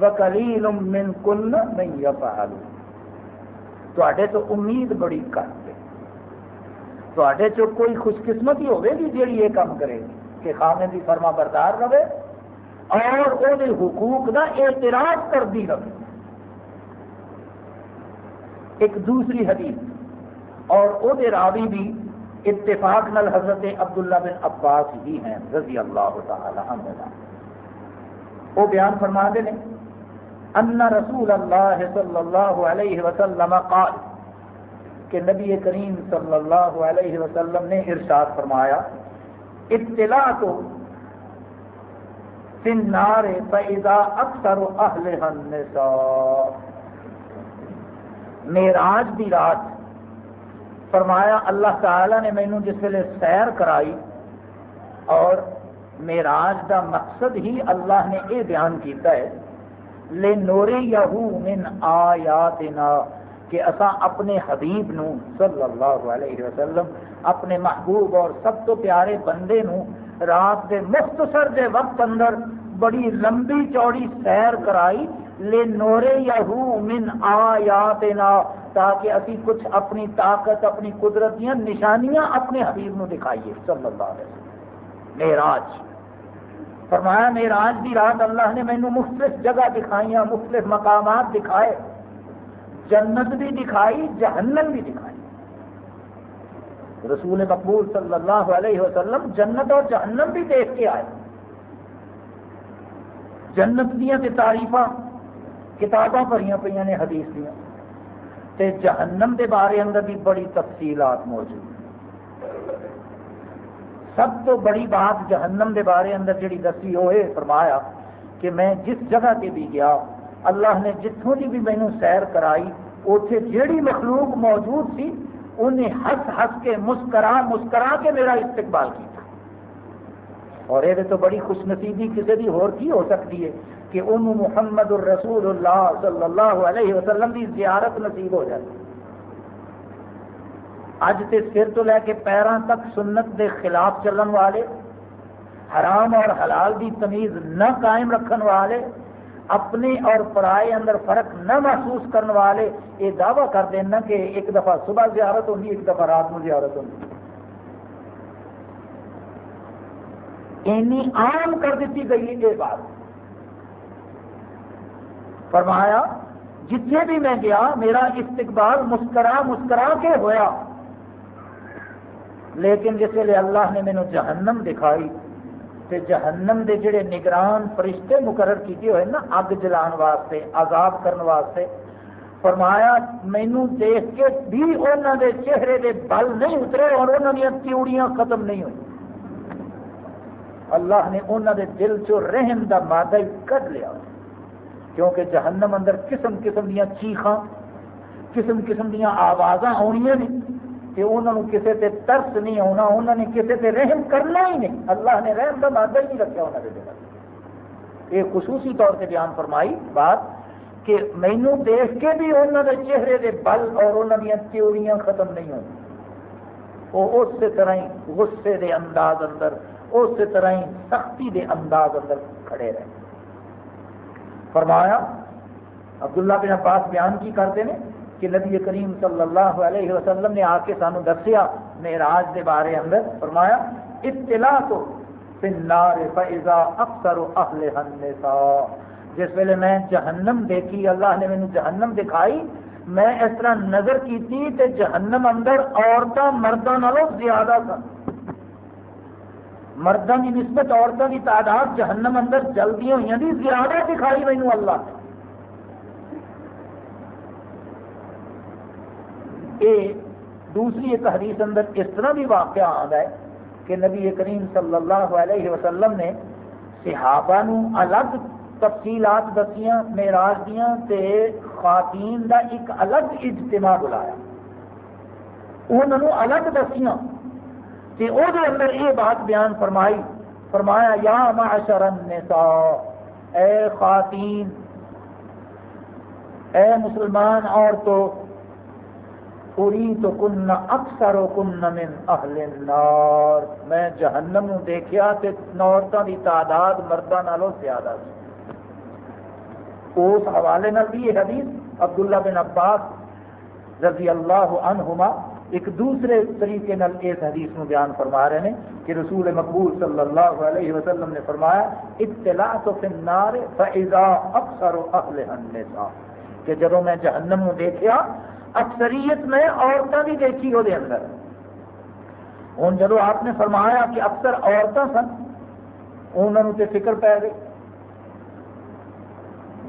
وکلیل من کن من یفعل. تو امید بڑی کر تے چ کوئی خوش قسمتی ہوے گی جیڑی یہ کام کرے گی؟ کہ خامن کی فرما بردار رہے اور وہ حقوق کا اعتراف کرتی رہے. ایک دوسری حدیث اور وہ راوی بھی اتفاق نل حضرت عبداللہ بن عباس ہی ہیں، رضی اللہ تعالی عنہ وہ بیان فرما دے نے ان رسول اللہ صلی اللہ علیہ وسلم قال کہ نبی کریم صلی اللہ علیہ وسلم نے ارشاد فرمایا اطلاع تو سنار فیضا اکثر اہل النساء۔ میراج دی رات فرمایا، اللہ تعالی نے مینو جس ویلے سیر کرائی اور میراج دا مقصد ہی اللہ نے یہ بیان کیتا ہے لے نورے یہو من آیاتنا، کہ اصا اپنے حبیب نو صلی اللہ علیہ وسلم، اپنے محبوب اور سب تو پیارے بندے نو رات کے مختصر دے وقت اندر بڑی لمبی چوڑی سیر کرائی لے نورے یہو من آیاتنا، تاکہ اسی کچھ اپنی طاقت، اپنی قدرت دیا نشانیاں اپنے حبیب نو دکھائیے، صلی اللہ علیہ وسلم۔ میراج فرمایا میراج دی رات اللہ نے مینو مختلف جگہ دکھائیاں، مختلف مقامات دکھائے، جنت بھی دکھائی، جہنم بھی دکھائی. رسول مقبول صلی اللہ علیہ وسلم جنت اور جہنم بھی دیکھ کے آئے. جنت دیا تعریف کتاباں پڑھی پہ نے، حدیث دیا تے جہنم کے بارے اندر بھی بڑی تفصیلات موجود سب تو بڑی بات جہنم کے بارے اندر جڑی دسی ہوئے فرمایا کہ میں جس جگہ تے بھی گیا، اللہ نے جتوں کی بھی مینو سیر کرائی اتنے جیڑی مخلوق موجود سی، انہیں ہس ہس کے مسکرا مسکرا کے میرا استقبال کیا اور یہ تو بڑی خوش نصیبی کسی بھی ہور کی ہو سکتی ہے کہ ان محمد الرسول اللہ صلی اللہ علیہ وسلم کی زیارت نصیب ہو جائے۔ اج تے سر تو لے کے پیروں تک سنت دے خلاف چلن والے، حرام اور حلال کی تمیز نہ قائم رکھن والے، اپنے اور پرائے اندر فرق نہ محسوس کرنے والے یہ دعویٰ کر دینا کہ ایک دفعہ صبح زیارت ہوگی ایک دفعہ رات میں زیارت ہوگی اینی عام کر دیتی گئی یہ بات۔ فرمایا، جتنے بھی میں گیا، میرا استقبال مسکرا مسکرا کے ہویا۔ لیکن جس ویلے اللہ نے مینو جہنم دکھائی تے جہنم دے جڑے نگران فرشتے مقرر کیتے ہوئے نا، اگ جلان واسطے، عذاب کرن واسطے، فرمایا مینو دیکھ کے بھی انہوں دے چہرے دے بل نہیں اترے اور انہوں دیا تیوڑیاں ختم نہیں ہوئی۔ اللہ نے انہوں دے دل چو رحم دا مادہ ہی کر لیا۔ کیونکہ جہنم اندر قسم قسم دیا چیخاں، قسم قسم دیا آوازاں آنیا نے۔ کہ انہوں نے کسی تے ترس نہیں آنا انہوں نے کسی تے رحم کرنا ہی نہیں۔ اللہ نے رحم کا مادہ ہی نہیں رکھا انہوں نے یہ خصوصی طور سے بیان فرمائی بات کہ مینو دیکھ کے بھی انہوں نے چہرے دے بل اور انہوں دیا تیوریاں ختم نہیں ہوں۔ وہ اس طرح ہی غصے دے انداز اندر اس طرح ہی سختی دے انداز اندر کھڑے رہے۔ فرمایا، عبداللہ بن عباس بیان کی کرتے ہیں کہ نبی کریم صلی اللہ علیہ وسلم نے آ کے سانو دسیا، معراج دے بارے اندر فرمایا اطلاع تو فنار فیضا اکثر اہل النساء۔ جس ویلے میں جہنم دیکھی، اللہ نے مینو جہنم دکھائی، میں اس طرح نظر کی تھی تے جہنم اندر عورتوں مردوں نالوں زیادہ تھا مردوں کی نسبت عورتوں کی تعداد جہنم اندر جلدی ہوئی دی زیادہ دکھائی مینو اللہ نے۔ یہ دوسری ایک حدیث اندر اس طرح بھی واقعہ آتا ہے کہ نبی کریم صلی اللہ علیہ وسلم نے صحابہ نو الگ تفصیلات دسیاں، معراج دیا تے خواتین دا ایک الگ اجتماع بلایا۔ انہوں الگ دسیاں۔ تے او دے اندر یہ بات بیان فرمائی، فرمایا، یا معشر النساء، اے خواتین، اے مسلمان عورتوں پوری تو کن اکثر کن من اہل النار۔ میں جہنم دیکھیا تے عورتوں کی تعداد مردوں نالوں زیادہ سی۔ اس حوالے نال بھی یہ حدیث عبداللہ بن عباس رضی اللہ عنہما ایک دوسرے طریقے نال اس حدیث میں بیان فرما رہے ہیں کہ رسول مقبول صلی اللہ علیہ وسلم نے فرمایا اطلاع تو فنار فضا اکثر اہل النساء۔ کہ جب میں جہنم نو دیکھا اکثریت میں عورتیں بھی دیکھی وہ اندر۔ ہوں جب آپ نے فرمایا کہ اکثر عورتیں سن، انہوں نے فکر پی گئی۔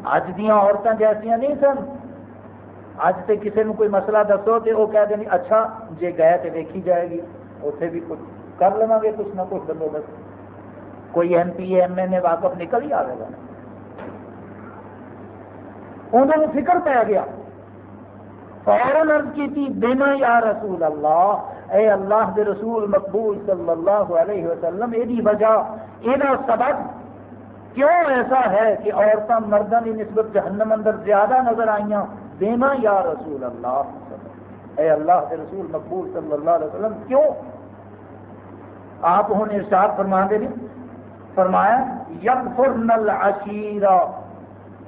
اج دیا عورتیں جیسا نہیں سن۔ اج تے کسی نے کوئی مسئلہ دسو تو وہ کہہ دیں اچھا جی گئے تو دیکھی جائے گی اتنے بھی کچھ کر لوا گے، کچھ نہ کچھ بندوبست کوئی M P, M L A واقف نکل ہی آئے گا۔ انہوں نے فکر پی گیا۔ فوراً عرض کی تھی بنا یا رسول اللہ؟ اے اللہ دے رسول مقبول صلی اللہ علیہ وسلم یہ وجہ یہ سبب، کیوں ایسا ہے کہ عورتیں مردوں کی نسبت جہنم اندر زیادہ نظر آئیاں؟ دینا یا رسول اللہ؟ اے اللہ کے رسول مقبول صلی اللہ علیہ وسلم، کیوں؟ آپ ہوں ارشاد فرما دے فرمایا یک فرنل عشیرہ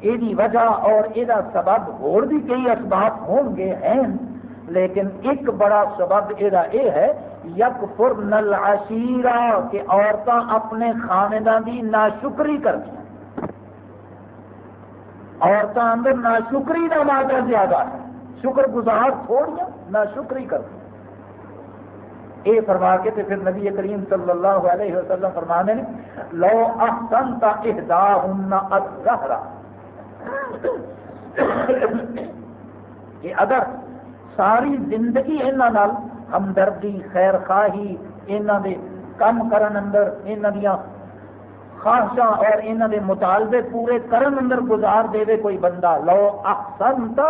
یہ وجہ اور یہ سبب اور بھی کئی اسباب ہوں گے ہیں، لیکن ایک بڑا سبب یہ ہے یک فر نل عشیرہ کہ عورتیں اپنے خاندان کی ناشکری کر دیا عورتیں اندر ناشکری کا مادہ زیادہ ہے۔ شکر گزار تھوڑی ناشکری کر دیا یہ فرما کے تے پھر نبی کریم صلی اللہ علیہ وسلم فرمانے لو احسن تا اہدا کہ اگر ساری زندگی انہوں ہمدردی خیر خواہی یہاں دے کم کرن اندر یہاں دیا خواہشاں اور یہاں دے مطالبے پورے کرن اندر گزار دے دے کوئی بندہ، لو احسن تا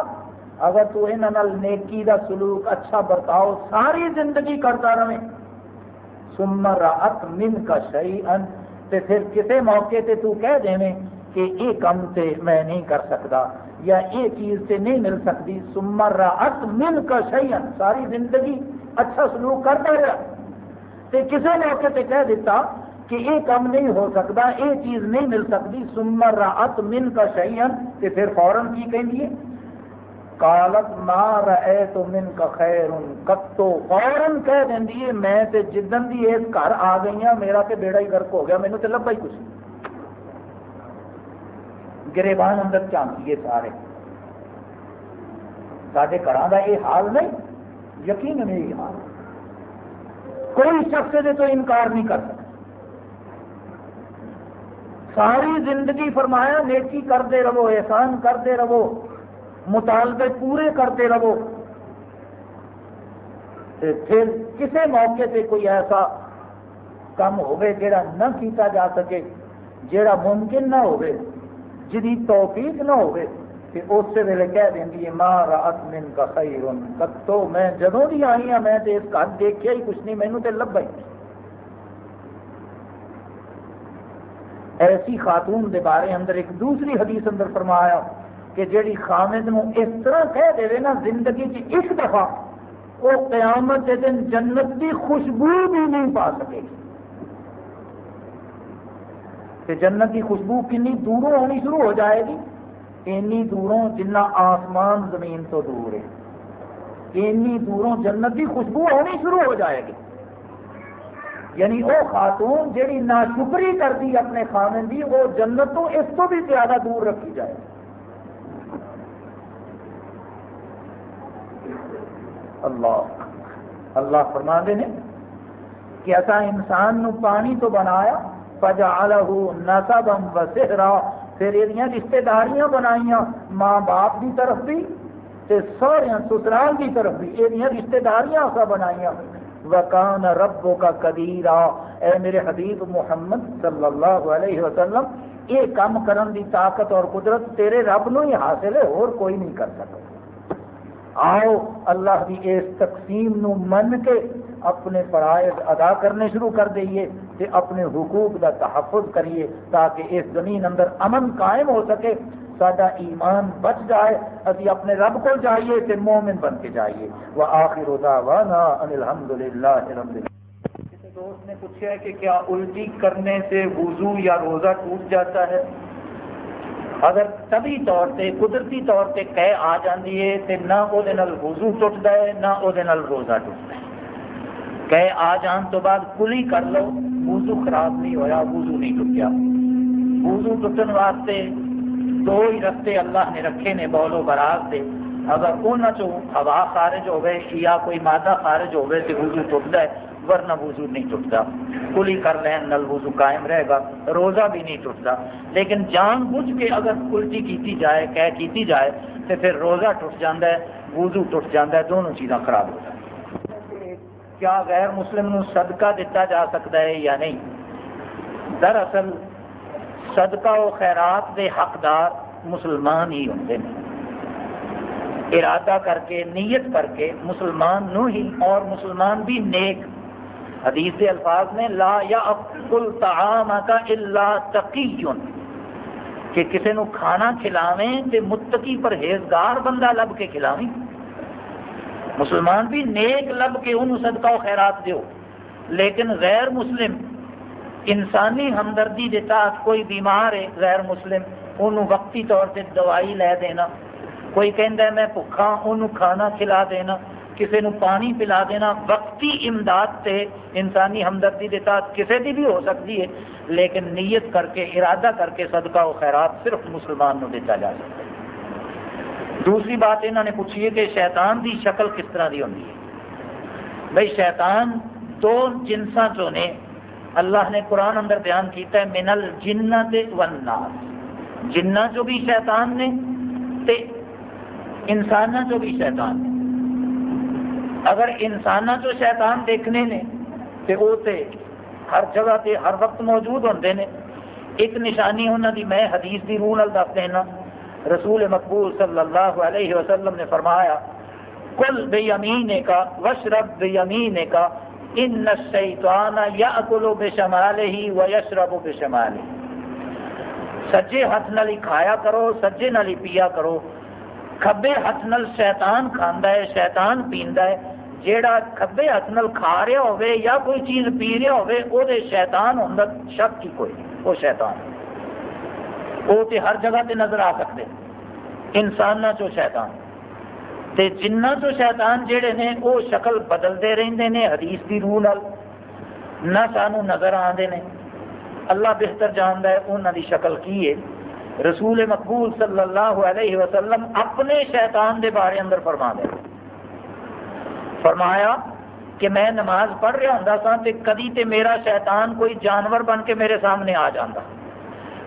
اگر تو یہاں نال نیکی دا سلوک اچھا برتاؤ، ساری زندگی کرتا رہے۔ سمر ات من کا شہی ان تے پھر کسی موقع تے تو کہہ دے کہ یہ کم تے میں نہیں کر سکتا یا یہ چیز سے نہیں مل سکتی۔ سمر رات من کا شہین ساری زندگی اچھا سلوک کرتا رہا۔ تے کسی موقع تے کہہ دیتا کہ یہ کام نہیں ہو سکتا یہ چیز نہیں مل سکتی۔ سمر رات من کا شہین تے پھر فوراً کی کہیں کالت مار اے تو من کا خیر کتو فوراً کہہ دیں میں تے جدن دی اس گھر آ گئی ہوں میرا تے بیڑا ہی گرک ہو گیا مینو تے لبا ہی کچھ گریبان اندر چانکیے سارے سارے گھر کا یہ حال نہیں یقین یہی حال کوئی شخص یہ تو انکار نہیں کر سکتا ساری زندگی فرمایا نیکی کرتے رہو احسان کرتے رہو مطالبے پورے کرتے رہو پھر کسی موقع سے کوئی ایسا کام ہوئے جڑا نہ کیتا جا سکے جڑا ممکن نہ ہوئے جدی توفیق نہ ہوئے کہ اس ویلے کہہ دینی ہے ماں رات من کا خیر کتو میں جدوں بھی آئی ہوں میں اس گھر دیکھا ہی کچھ نہیں مینو تو لبا ہی ایسی خاتون دے بارے اندر ایک دوسری حدیث اندر فرمایا کہ جیڑی خامد نو اس طرح کہہ دے نا زندگی کی ایک دفعہ وہ قیامت کے دن جنت کی خوشبو بھی نہیں پا سکے گی کہ جنت کی خوشبو کنی دوروں ہونی شروع ہو جائے گی؟ اینی دوروں جنہ آسمان زمین تو دور ہے۔ اینی دوروں جنت کی خوشبو ہونی شروع ہو جائے گی۔ یعنی وہ خاتون جیڑی نا شکری کرتی اپنے خامن کی وہ جنت تو اس کو بھی زیادہ دور رکھی جائے اللہ اللہ فرما دے نے کہ ایسا انسان نو پانی تو بنایا نسبا وسحرا پھر یہ رشتے داریاں بنائیاں، ماں باپ کی طرف بھی تے سارے سسرال کی طرف بھی یہ رشتے داریاں ایسا بنائیاں۔ وکان ربو کا قدیرا۔ اے میرے حبیب محمد صلی اللہ علیہ وسلم، یہ کام کرن دی طاقت اور قدرت تیرے رب نو ہی حاصل ہے، اور کوئی نہیں کر سکتا۔ آؤ، اللہ کی اس تقسیم نو من کے اپنے فرائض ادا کرنے شروع کر دئیے کہ اپنے حقوق کا تحفظ کریے تاکہ اس زمین اندر امن قائم ہو سکے سڈا ایمان بچ جائے ابھی اپنے رب کو جائیے تو مومن بن کے جائیے۔ وہ آخر الحمد للہ دوست نے پوچھا ہے کہ کیا الٹی کرنے سے وضو یا روزہ ٹوٹ جاتا ہے؟ اگر طبی طور سے قدرتی طور سے کہہ آ جاتی ہے تو نہ وہ وضو ٹوٹتا ہے، نہ وہ روزہ ٹوٹتا ہے۔ کہ آ جان تو بعد کلی کر لو، وضو خراب نہیں ہویا، وضو نہیں ٹوٹیا۔ وضو ٹوٹن واسطے دو ہی رستے اللہ نے رکھے نے بولو براز سے اگر ان ہوا خارج ہوئے یا کوئی مادہ خارج ہوئے تو وضو ٹوٹتا ہے، ورنہ وضو نہیں ٹوٹتا۔ کلی کر لین، نل وضو قائم رہے گا، روزہ بھی نہیں ٹوٹتا۔ لیکن جان بوجھ کے اگر الٹی کیتی جائے کہہ کیتی جائے، تو پھر روزہ ٹوٹ جاتا ہے، وضو ٹوٹ جاتا ہے، دونوں چیزاں خراب ہو جائیں کیا غیر مسلم نو صدقہ دیتا جا سکتا ہے یا نہیں؟ دراصل، صدقہ و خیرات دے حقدار مسلمان ہی ہوں ارادہ کر کے، نیت کر کے مسلمان نو ہی، اور مسلمان بھی نیک۔ حدیث دے الفاظ نے لا یا کل تعام کا اللہ تقی۔ کہ کسی نو کھانا کھلاویں تے متقی پرہیزگار بندہ لب کے کھلاویں۔ مسلمان بھی نیک لب کے انہوں صدقہ و خیرات دیو، لیکن غیر مسلم، انسانی ہمدردی دیتا کوئی بیمار ہے، غیر مسلم، انہوں وقتی طور سے دوائی لے دینا۔ کوئی کہندا ہے، میں بھکھا انہوں کھانا کھلا دینا کسی نو پانی پلا دینا، وقتی امداد سے انسانی ہمدردی دیتا کسی کی بھی ہو سکتی ہے، لیکن نیت کر کے، ارادہ کر کے صدقہ و خیرات صرف مسلمان نو دیتا جا سکتا ہے۔ دوسری بات انہوں نے پوچھی ہے کہ شیطان دی شکل کس طرح دی ہوتی ہے؟ بھائی شیطان دو جنساں چو نے اللہ نے قرآن اندر بیان کیتا ہے، منل جنت والناس۔ جنہ چو بھی شیطان نے تے انسان چو بھی شیطان نے۔ اگر انسان چو شیطان دیکھنے نے تے وہ تے ہر جگہ تے ہر وقت موجود ہوندے نے، ایک نشانی انہوں دی میں حدیث دی روح نال دس دینا۔ رسول مقبول صلی اللہ علیہ وسلم نے فرمایا کل بے یمین کا وشرب بے یمین کا ان شیطانہ یا اکلو بے شمال ہی الشیطان یاکل بشماله ویشرب بشماله. سجے ہاتھ نال کھایا کرو، سجے نال پیا کرو۔ کھبے ہاتھ نال شیطان کھاندا ہے، شیطان پیندا ہے۔ جیڑا کھبے ہاتھ نال کھا رہا ہوے یا کوئی چیز پی رہا ہوے او دے شیطان ہوندا شک کی کوئی وہ شیطان۔ ہے وہ تو ہر جگہ تے نظر آ سکتے انسان چو شیطان۔ تے جنہ چو شیطان جڑے نے وہ شکل بدلتے رہتے ہیں حدیث کی روح نال، نہ سانو نظر آتے ہیں اللہ بہتر جانتا ہے انہوں دی شکل کی ہے۔ رسول مقبول صلی اللہ علیہ وسلم اپنے شیطان دے بارے اندر فرما دے فرمایا کہ میں نماز پڑھ رہا ہوں سا تو کدی تے میرا شیطان کوئی جانور بن کے میرے سامنے آ جاتا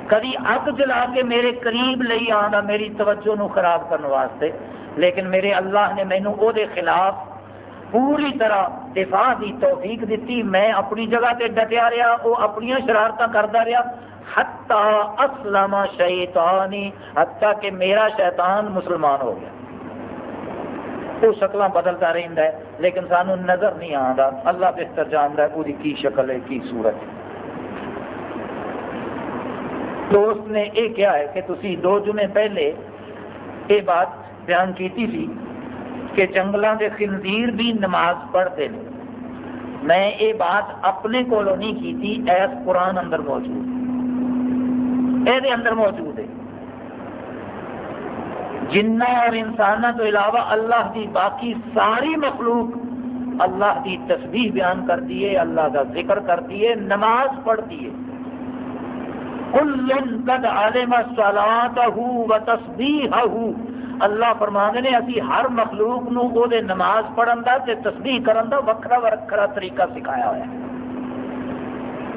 کدی اگ جلا کے میرے قریب لئی آتا میری توجہ نو خراب کرنے واسطے۔ لیکن میرے اللہ نے مینو او دے خلاف پوری طرح دفاع دی، توفیق دیتی میں اپنی جگہ تے ڈٹیا رہا وہ اپنی شرارت کرتا رہا۔ حتی اسلم شیطانی، حتی کہ میرا شیطان مسلمان ہو گیا۔ وہ شکل بدلتا رہتا ہے، لیکن سانو نظر نہیں آتا اللہ بہتر جانتا ہے پوری کی شکل ہے، کی صورت ہے۔ دوست نے یہ کیا ہے کہ تسی دو جمعے پہلے یہ بات بیان کیتی تھی کہ جنگلوں کے خنزیر بھی نماز پڑھتے ہیں۔ میں یہ بات اپنے کو نہیں کی تھی ایس قرآن اندر موجود۔ یہ اندر موجود ہے۔ جنہ اور انسانوں تو علاوہ اللہ کی باقی ساری مخلوق اللہ کی تسبیح بیان کرتی ہے اللہ کا ذکر کرتی ہے نماز پڑھتی ہے کلن قد عالم و تسبیح اللہ فرمانے نے اسی ہر مخلوق نو او دے نماز پڑھن دا تے تسبیح کرن دا وکھرا وکھرا طریقہ سکھایا ہوا ہے۔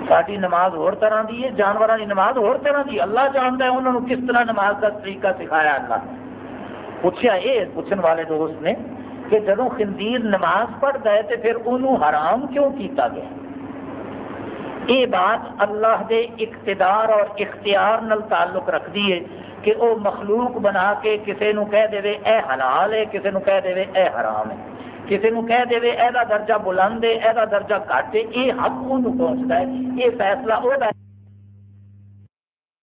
ساری نماز اور طرح دی ہے، جانوراں دی نماز اور طرح دی۔ اللہ جانتا ہے انہوں نے کس طرح نماز کا طریقہ سکھایا اللہ۔ نے پوچھا یہ پوچھنے والے دوست نے کہ جدو خنزیر نماز پڑھتا ہے تو پھر انہوں حرام کیوں کیتا گیا؟ یہ بات اللہ دے اقتدار اور اختیار نل تعلق رکھتی ہے کہ وہ مخلوق بنا کے کسی نو کہہ دے اے حلال ہے کسی نو کہہ دے اے حرام ہے۔ کسی نو کہہ دے اے درجہ بلند ہے، اے درجہ گھٹ ہے، یہ حق انہوں پہنچتا ہے، یہ فیصلہ وہ